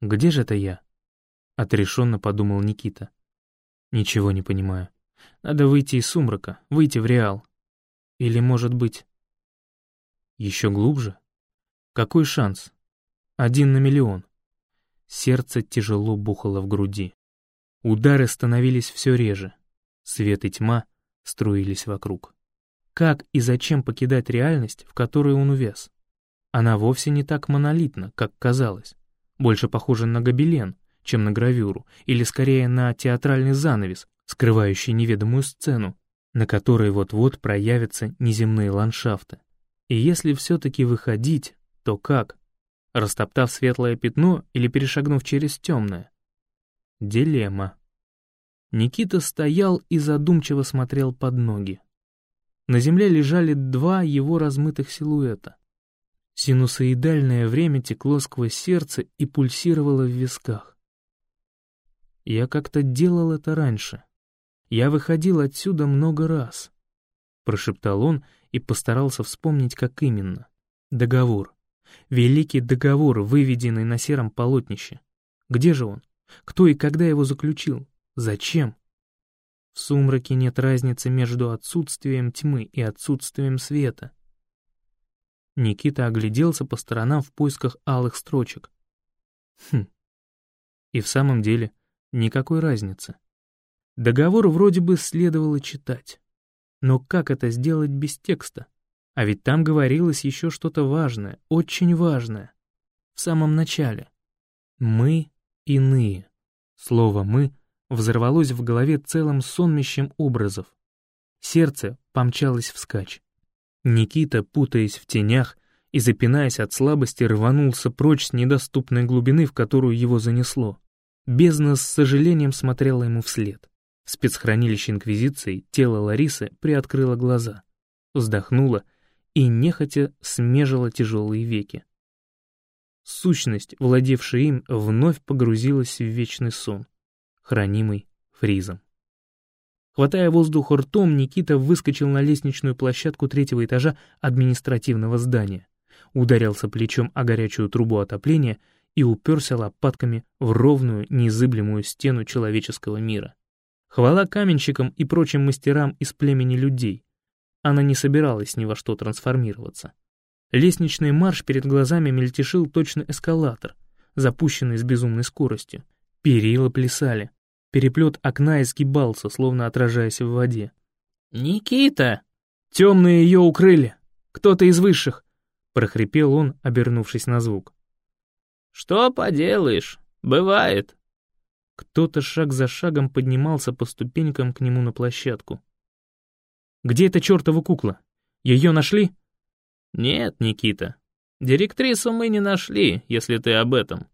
Где же это я? — отрешенно подумал Никита. «Ничего не понимаю. Надо выйти из сумрака, выйти в реал. Или, может быть...» «Еще глубже? Какой шанс? Один на миллион». Сердце тяжело бухало в груди. Удары становились все реже. Свет и тьма струились вокруг. Как и зачем покидать реальность, в которой он увяз? Она вовсе не так монолитна, как казалось. Больше похожа на гобелен, чем на гравюру, или скорее на театральный занавес, скрывающий неведомую сцену, на которой вот-вот проявятся неземные ландшафты. И если все-таки выходить, то как? Растоптав светлое пятно или перешагнув через темное? Дилемма. Никита стоял и задумчиво смотрел под ноги. На земле лежали два его размытых силуэта. Синусоидальное время текло сквозь сердце и пульсировало в висках. Я как-то делал это раньше. Я выходил отсюда много раз. Прошептал он и постарался вспомнить, как именно. Договор. Великий договор, выведенный на сером полотнище. Где же он? Кто и когда его заключил? Зачем? В сумраке нет разницы между отсутствием тьмы и отсутствием света. Никита огляделся по сторонам в поисках алых строчек. Хм. И в самом деле, Никакой разницы. Договор вроде бы следовало читать. Но как это сделать без текста? А ведь там говорилось еще что-то важное, очень важное. В самом начале. «Мы иные». Слово «мы» взорвалось в голове целым сонмищем образов. Сердце помчалось вскачь. Никита, путаясь в тенях и, запинаясь от слабости, рванулся прочь с недоступной глубины, в которую его занесло. Бездна с сожалением смотрела ему вслед. В спецхранилище Инквизиции тело Ларисы приоткрыло глаза, вздохнула и нехотя смежила тяжелые веки. Сущность, владевшая им, вновь погрузилась в вечный сон, хранимый фризом. Хватая воздух ртом, Никита выскочил на лестничную площадку третьего этажа административного здания, ударился плечом о горячую трубу отопления и уперся лопатками в ровную, незыблемую стену человеческого мира. Хвала каменщикам и прочим мастерам из племени людей. Она не собиралась ни во что трансформироваться. Лестничный марш перед глазами мельтешил точно эскалатор, запущенный с безумной скоростью. Перила плясали. Переплет окна изгибался, словно отражаясь в воде. «Никита!» «Темные ее укрыли! Кто-то из высших!» — прохрипел он, обернувшись на звук. «Что поделаешь? Бывает!» Кто-то шаг за шагом поднимался по ступенькам к нему на площадку. «Где эта чертова кукла? Ее нашли?» «Нет, Никита. Директрису мы не нашли, если ты об этом.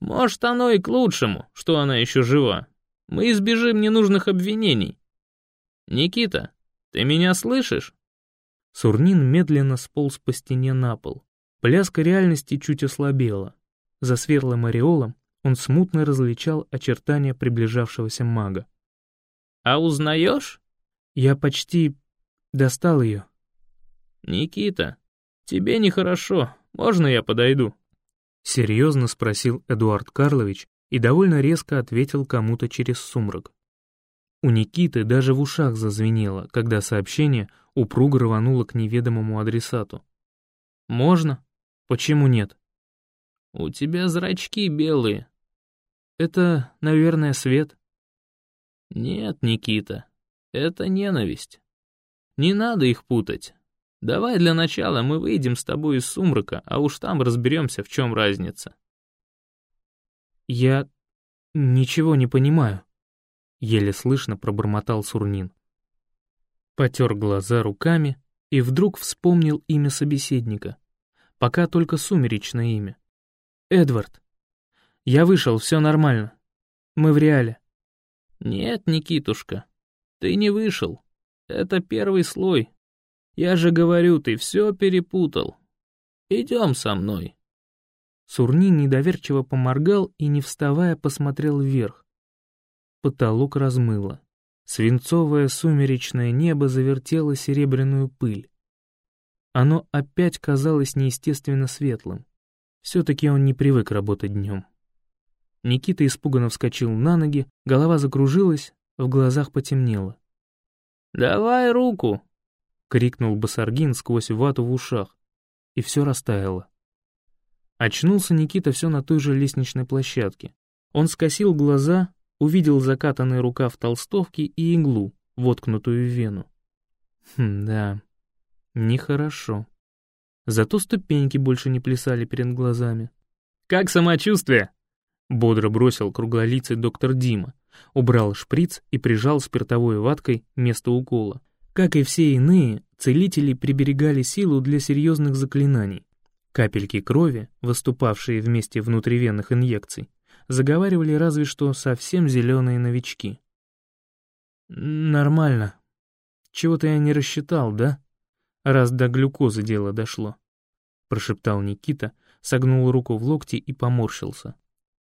Может, оно и к лучшему, что она еще жива. Мы избежим ненужных обвинений. Никита, ты меня слышишь?» Сурнин медленно сполз по стене на пол. Пляска реальности чуть ослабела. За светлым ореолом он смутно различал очертания приближавшегося мага. «А узнаешь?» «Я почти достал ее». «Никита, тебе нехорошо, можно я подойду?» Серьезно спросил Эдуард Карлович и довольно резко ответил кому-то через сумрак. У Никиты даже в ушах зазвенело, когда сообщение упруго рвануло к неведомому адресату. «Можно? Почему нет?» «У тебя зрачки белые». «Это, наверное, свет». «Нет, Никита, это ненависть. Не надо их путать. Давай для начала мы выйдем с тобой из сумрака, а уж там разберемся, в чем разница». «Я ничего не понимаю», — еле слышно пробормотал Сурнин. Потер глаза руками и вдруг вспомнил имя собеседника. Пока только сумеречное имя. «Эдвард, я вышел, все нормально. Мы в реале». «Нет, Никитушка, ты не вышел. Это первый слой. Я же говорю, ты все перепутал. Идем со мной». Сурнин недоверчиво поморгал и, не вставая, посмотрел вверх. Потолок размыло. Свинцовое сумеречное небо завертело серебряную пыль. Оно опять казалось неестественно светлым. Все-таки он не привык работать днем. Никита испуганно вскочил на ноги, голова закружилась, в глазах потемнело. «Давай руку!» — крикнул Басаргин сквозь вату в ушах, и все растаяло. Очнулся Никита все на той же лестничной площадке. Он скосил глаза, увидел закатанный рукав толстовки и иглу, воткнутую в вену. Хм, да, нехорошо. Зато ступеньки больше не плясали перед глазами. «Как самочувствие?» Бодро бросил круглолицый доктор Дима, убрал шприц и прижал спиртовой ваткой место укола. Как и все иные, целители приберегали силу для серьезных заклинаний. Капельки крови, выступавшие вместе внутривенных инъекций, заговаривали разве что совсем зеленые новички. «Нормально. Чего-то я не рассчитал, да?» раз до глюкозы дело дошло», — прошептал Никита, согнул руку в локте и поморщился.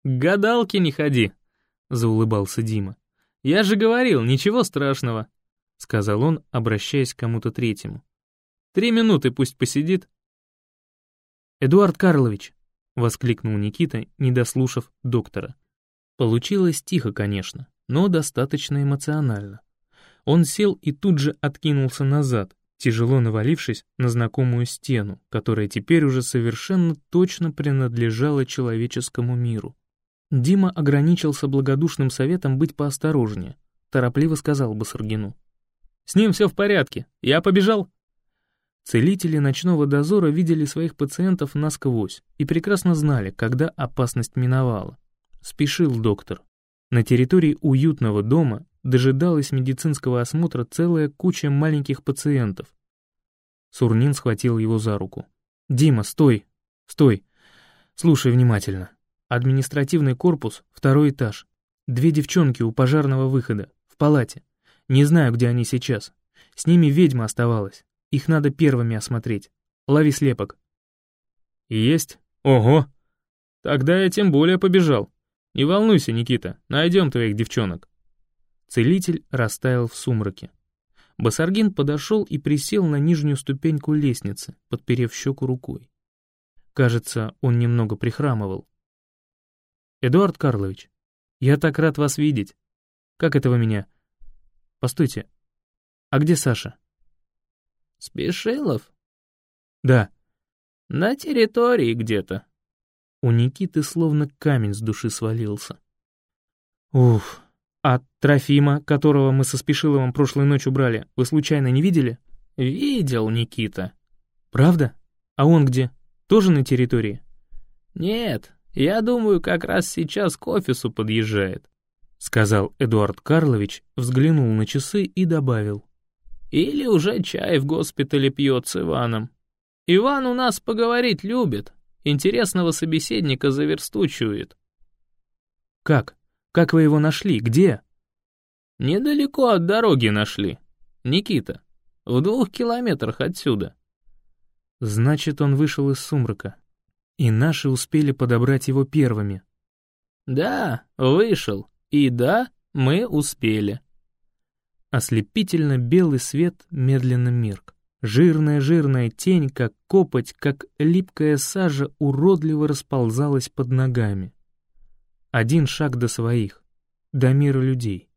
«Гадалки не ходи», — заулыбался Дима. «Я же говорил, ничего страшного», — сказал он, обращаясь к кому-то третьему. «Три минуты пусть посидит». «Эдуард Карлович», — воскликнул Никита, не дослушав доктора. Получилось тихо, конечно, но достаточно эмоционально. Он сел и тут же откинулся назад, тяжело навалившись на знакомую стену, которая теперь уже совершенно точно принадлежала человеческому миру. Дима ограничился благодушным советом быть поосторожнее, торопливо сказал Басаргину. «С ним все в порядке, я побежал». Целители ночного дозора видели своих пациентов насквозь и прекрасно знали, когда опасность миновала. Спешил доктор. На территории уютного дома дожидалась медицинского осмотра целая куча маленьких пациентов. Сурнин схватил его за руку. Дима, стой, стой. Слушай внимательно. Административный корпус, второй этаж. Две девчонки у пожарного выхода, в палате. Не знаю, где они сейчас. С ними ведьма оставалась. Их надо первыми осмотреть. Лови слепок. Есть? Ого! Тогда я тем более побежал. Не волнуйся, Никита, найдем твоих девчонок. Целитель растаял в сумраке. Басаргин подошел и присел на нижнюю ступеньку лестницы, подперев щеку рукой. Кажется, он немного прихрамывал. «Эдуард Карлович, я так рад вас видеть. Как это вы меня? Постойте, а где Саша?» «Спешилов?» «Да». «На территории где-то». У Никиты словно камень с души свалился. «Уф, а Трофима, которого мы со Спешиловым прошлой ночью брали, вы случайно не видели?» «Видел, Никита». «Правда? А он где? Тоже на территории?» «Нет, я думаю, как раз сейчас к офису подъезжает», сказал Эдуард Карлович, взглянул на часы и добавил. «Или уже чай в госпитале пьет с Иваном. Иван у нас поговорить любит, интересного собеседника заверстучивает». «Как? Как вы его нашли? Где?» «Недалеко от дороги нашли. Никита, в двух километрах отсюда». Значит, он вышел из сумрака. И наши успели подобрать его первыми. Да, вышел. И да, мы успели. Ослепительно белый свет медленно мерк. Жирная-жирная тень, как копоть, как липкая сажа, уродливо расползалась под ногами. Один шаг до своих, до мира людей.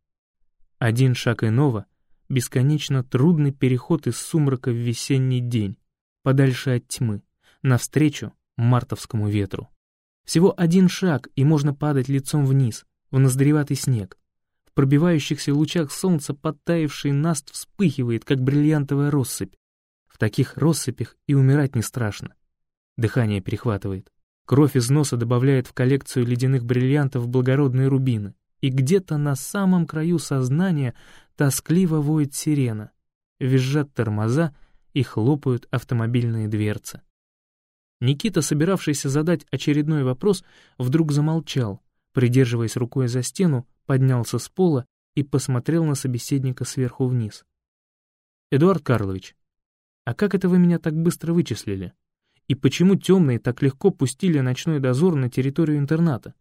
Один шаг иного — бесконечно трудный переход из сумрака в весенний день, подальше от тьмы, навстречу мартовскому ветру. Всего один шаг, и можно падать лицом вниз, в ноздреватый снег. В пробивающихся лучах солнца подтаявший наст вспыхивает, как бриллиантовая россыпь. В таких россыпях и умирать не страшно. Дыхание перехватывает. Кровь из носа добавляет в коллекцию ледяных бриллиантов благородные рубины. И где-то на самом краю сознания тоскливо воет сирена. Визжат тормоза и хлопают автомобильные дверцы. Никита, собиравшийся задать очередной вопрос, вдруг замолчал, придерживаясь рукой за стену, поднялся с пола и посмотрел на собеседника сверху вниз. «Эдуард Карлович, а как это вы меня так быстро вычислили? И почему темные так легко пустили ночной дозор на территорию интерната?»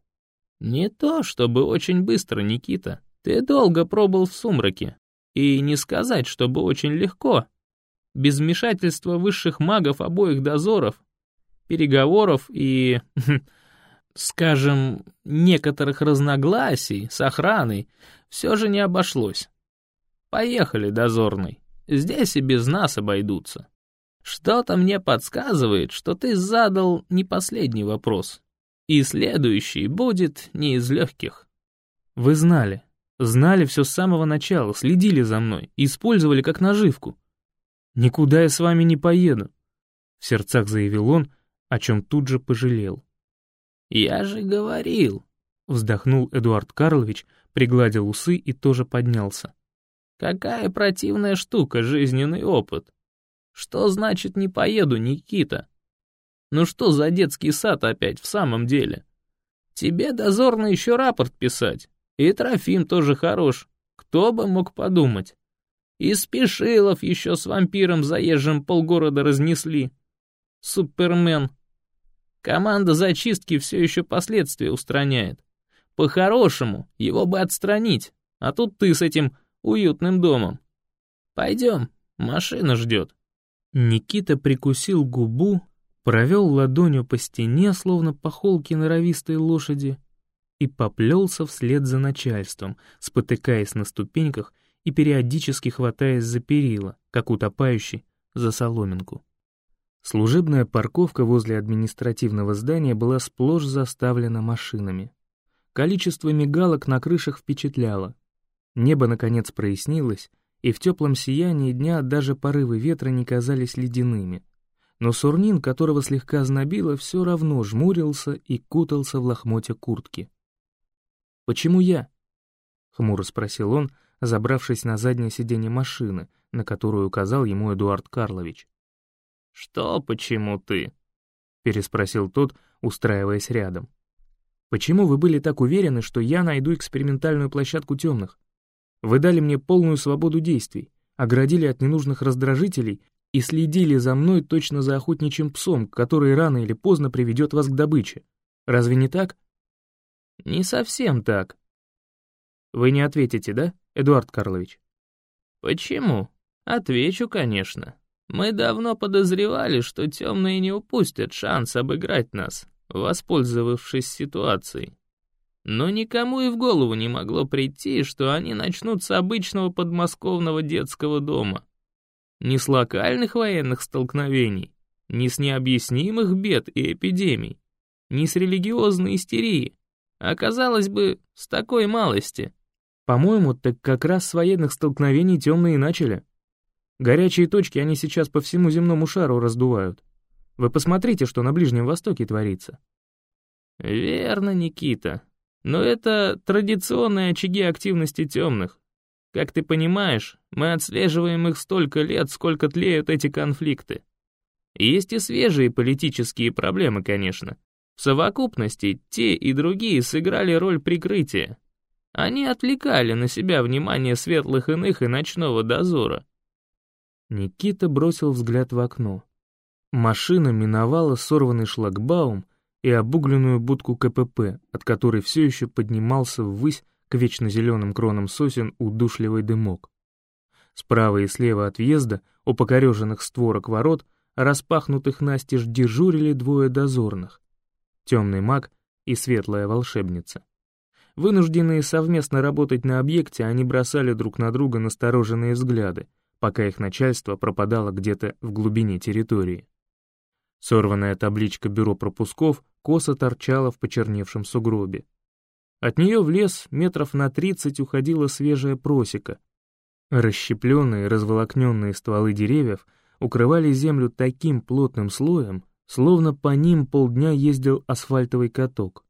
«Не то чтобы очень быстро, Никита. Ты долго пробыл в сумраке. И не сказать, чтобы очень легко. Без вмешательства высших магов обоих дозоров, переговоров и, *laughs* скажем, некоторых разногласий с охраной все же не обошлось. Поехали, дозорный. Здесь и без нас обойдутся. Что-то мне подсказывает, что ты задал не последний вопрос. И следующий будет не из легких. Вы знали. Знали все с самого начала, следили за мной, использовали как наживку. «Никуда я с вами не поеду», — в сердцах заявил он, о чем тут же пожалел. «Я же говорил», — вздохнул Эдуард Карлович, пригладил усы и тоже поднялся. «Какая противная штука жизненный опыт. Что значит не поеду, Никита? Ну что за детский сад опять в самом деле? Тебе дозорно еще рапорт писать, и Трофим тоже хорош, кто бы мог подумать». И Спешилов еще с вампиром заезжим полгорода разнесли. Супермен. Команда зачистки все еще последствия устраняет. По-хорошему, его бы отстранить, а тут ты с этим уютным домом. Пойдем, машина ждет. Никита прикусил губу, провел ладонью по стене, словно по холке норовистой лошади, и поплелся вслед за начальством, спотыкаясь на ступеньках и периодически хватаясь за перила, как утопающий за соломинку. Служебная парковка возле административного здания была сплошь заставлена машинами. Количество мигалок на крышах впечатляло. Небо, наконец, прояснилось, и в теплом сиянии дня даже порывы ветра не казались ледяными. Но Сурнин, которого слегка знобило, все равно жмурился и кутался в лохмотья куртки. «Почему я?» — хмуро спросил он, — забравшись на заднее сиденье машины, на которую указал ему Эдуард Карлович. «Что почему ты?» — переспросил тот, устраиваясь рядом. «Почему вы были так уверены, что я найду экспериментальную площадку темных? Вы дали мне полную свободу действий, оградили от ненужных раздражителей и следили за мной точно за охотничьим псом, который рано или поздно приведет вас к добыче. Разве не так?» «Не совсем так». «Вы не ответите, да, Эдуард Карлович?» «Почему? Отвечу, конечно. Мы давно подозревали, что темные не упустят шанс обыграть нас, воспользовавшись ситуацией. Но никому и в голову не могло прийти, что они начнут с обычного подмосковного детского дома. Не с локальных военных столкновений, не с необъяснимых бед и эпидемий, не с религиозной истерии, а, казалось бы, с такой малости. По-моему, так как раз с военных столкновений темные начали. Горячие точки они сейчас по всему земному шару раздувают. Вы посмотрите, что на Ближнем Востоке творится. Верно, Никита. Но это традиционные очаги активности темных. Как ты понимаешь, мы отслеживаем их столько лет, сколько тлеют эти конфликты. Есть и свежие политические проблемы, конечно. В совокупности те и другие сыграли роль прикрытия. Они отвлекали на себя внимание светлых иных и ночного дозора. Никита бросил взгляд в окно. Машина миновала сорванный шлагбаум и обугленную будку КПП, от которой все еще поднимался ввысь к вечно зеленым кронам сосен удушливый дымок. Справа и слева от въезда, у покореженных створок ворот, распахнутых настежь дежурили двое дозорных. Темный маг и светлая волшебница. Вынужденные совместно работать на объекте, они бросали друг на друга настороженные взгляды, пока их начальство пропадало где-то в глубине территории. Сорванная табличка бюро пропусков косо торчала в почерневшем сугробе. От нее в лес метров на тридцать уходила свежая просека. Расщепленные, разволокненные стволы деревьев укрывали землю таким плотным слоем, словно по ним полдня ездил асфальтовый каток.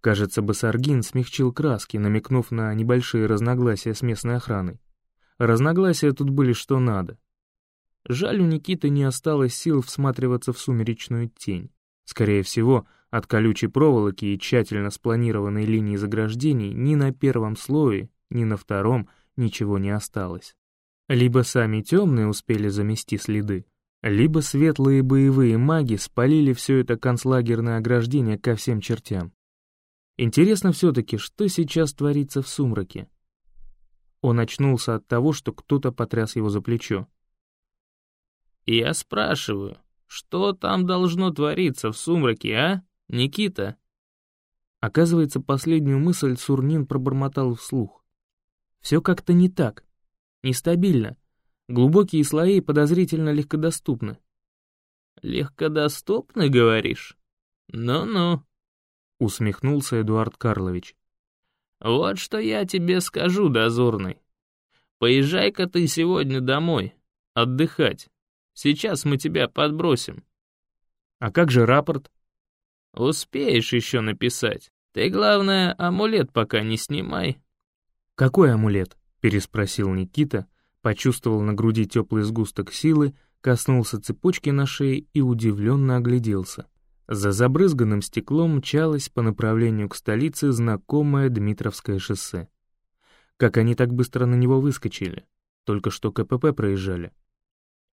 Кажется, Басаргин смягчил краски, намекнув на небольшие разногласия с местной охраной. Разногласия тут были что надо. Жаль, у Никиты не осталось сил всматриваться в сумеречную тень. Скорее всего, от колючей проволоки и тщательно спланированной линии заграждений ни на первом слое, ни на втором ничего не осталось. Либо сами темные успели замести следы, либо светлые боевые маги спалили все это концлагерное ограждение ко всем чертям. Интересно все-таки, что сейчас творится в сумраке. Он очнулся от того, что кто-то потряс его за плечо. «Я спрашиваю, что там должно твориться в сумраке, а, Никита?» Оказывается, последнюю мысль Сурнин пробормотал вслух. «Все как-то не так. Нестабильно. Глубокие слои подозрительно легкодоступны». «Легкодоступны, говоришь? Ну-ну», — усмехнулся Эдуард Карлович. «Вот что я тебе скажу, дозорный. Поезжай-ка ты сегодня домой, отдыхать. Сейчас мы тебя подбросим». «А как же рапорт?» «Успеешь еще написать. Ты, главное, амулет пока не снимай». «Какой амулет?» — переспросил Никита, почувствовал на груди теплый сгусток силы, коснулся цепочки на шее и удивленно огляделся. За забрызганным стеклом мчалось по направлению к столице знакомое Дмитровское шоссе. Как они так быстро на него выскочили? Только что КПП проезжали.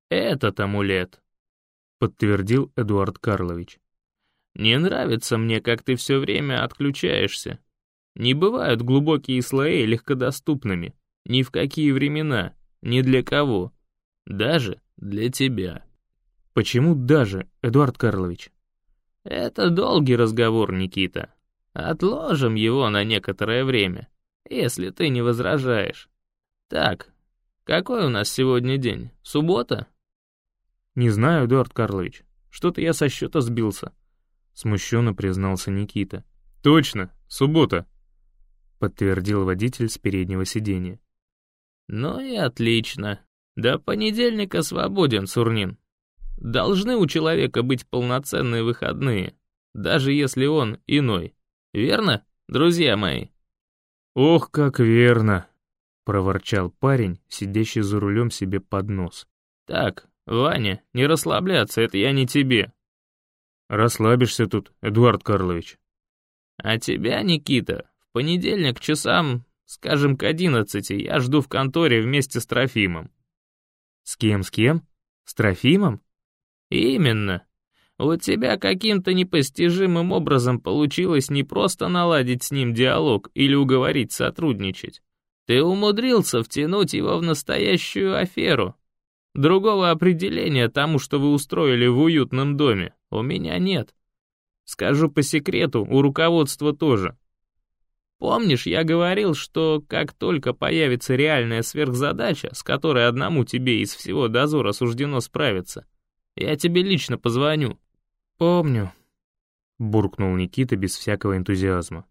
«Этот амулет», — подтвердил Эдуард Карлович. «Не нравится мне, как ты все время отключаешься. Не бывают глубокие слои легкодоступными. Ни в какие времена, ни для кого. Даже для тебя». «Почему даже, Эдуард Карлович?» Это долгий разговор, Никита. Отложим его на некоторое время, если ты не возражаешь. Так, какой у нас сегодня день? Суббота? Не знаю, Эдуард Карлович. Что-то я со счета сбился. Смущенно признался Никита. Точно, суббота. Подтвердил водитель с переднего сиденья. Ну и отлично. До понедельника свободен, Сурнин. Должны у человека быть полноценные выходные, даже если он иной. Верно, друзья мои? Ох, как верно, проворчал парень, сидящий за рулем себе под нос. Так, Ваня, не расслабляться, это я не тебе. Расслабишься тут, Эдуард Карлович. А тебя, Никита, в понедельник часам, скажем, к одиннадцати, я жду в конторе вместе с Трофимом. С кем, с кем? С Трофимом? Именно. У тебя каким-то непостижимым образом получилось не просто наладить с ним диалог или уговорить сотрудничать. Ты умудрился втянуть его в настоящую аферу. Другого определения тому, что вы устроили в уютном доме, у меня нет. Скажу по секрету, у руководства тоже. Помнишь, я говорил, что как только появится реальная сверхзадача, с которой одному тебе из всего дозора суждено справиться, я тебе лично позвоню. «Помню», — буркнул Никита без всякого энтузиазма.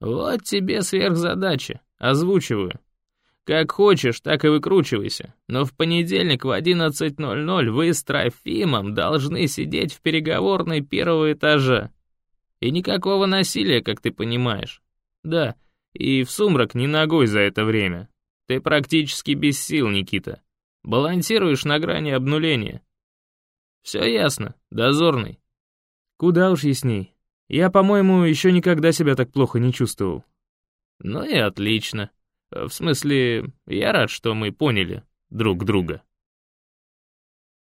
«Вот тебе сверхзадача, озвучиваю. Как хочешь, так и выкручивайся, но в понедельник в 11.00 вы с Трофимом должны сидеть в переговорной первого этажа. И никакого насилия, как ты понимаешь. Да, и в сумрак ни ногой за это время. Ты практически без сил, Никита. Балансируешь на грани обнуления. Все ясно, дозорный. Куда уж ясней. Я, по-моему, еще никогда себя так плохо не чувствовал. Ну и отлично. В смысле, я рад, что мы поняли друг друга.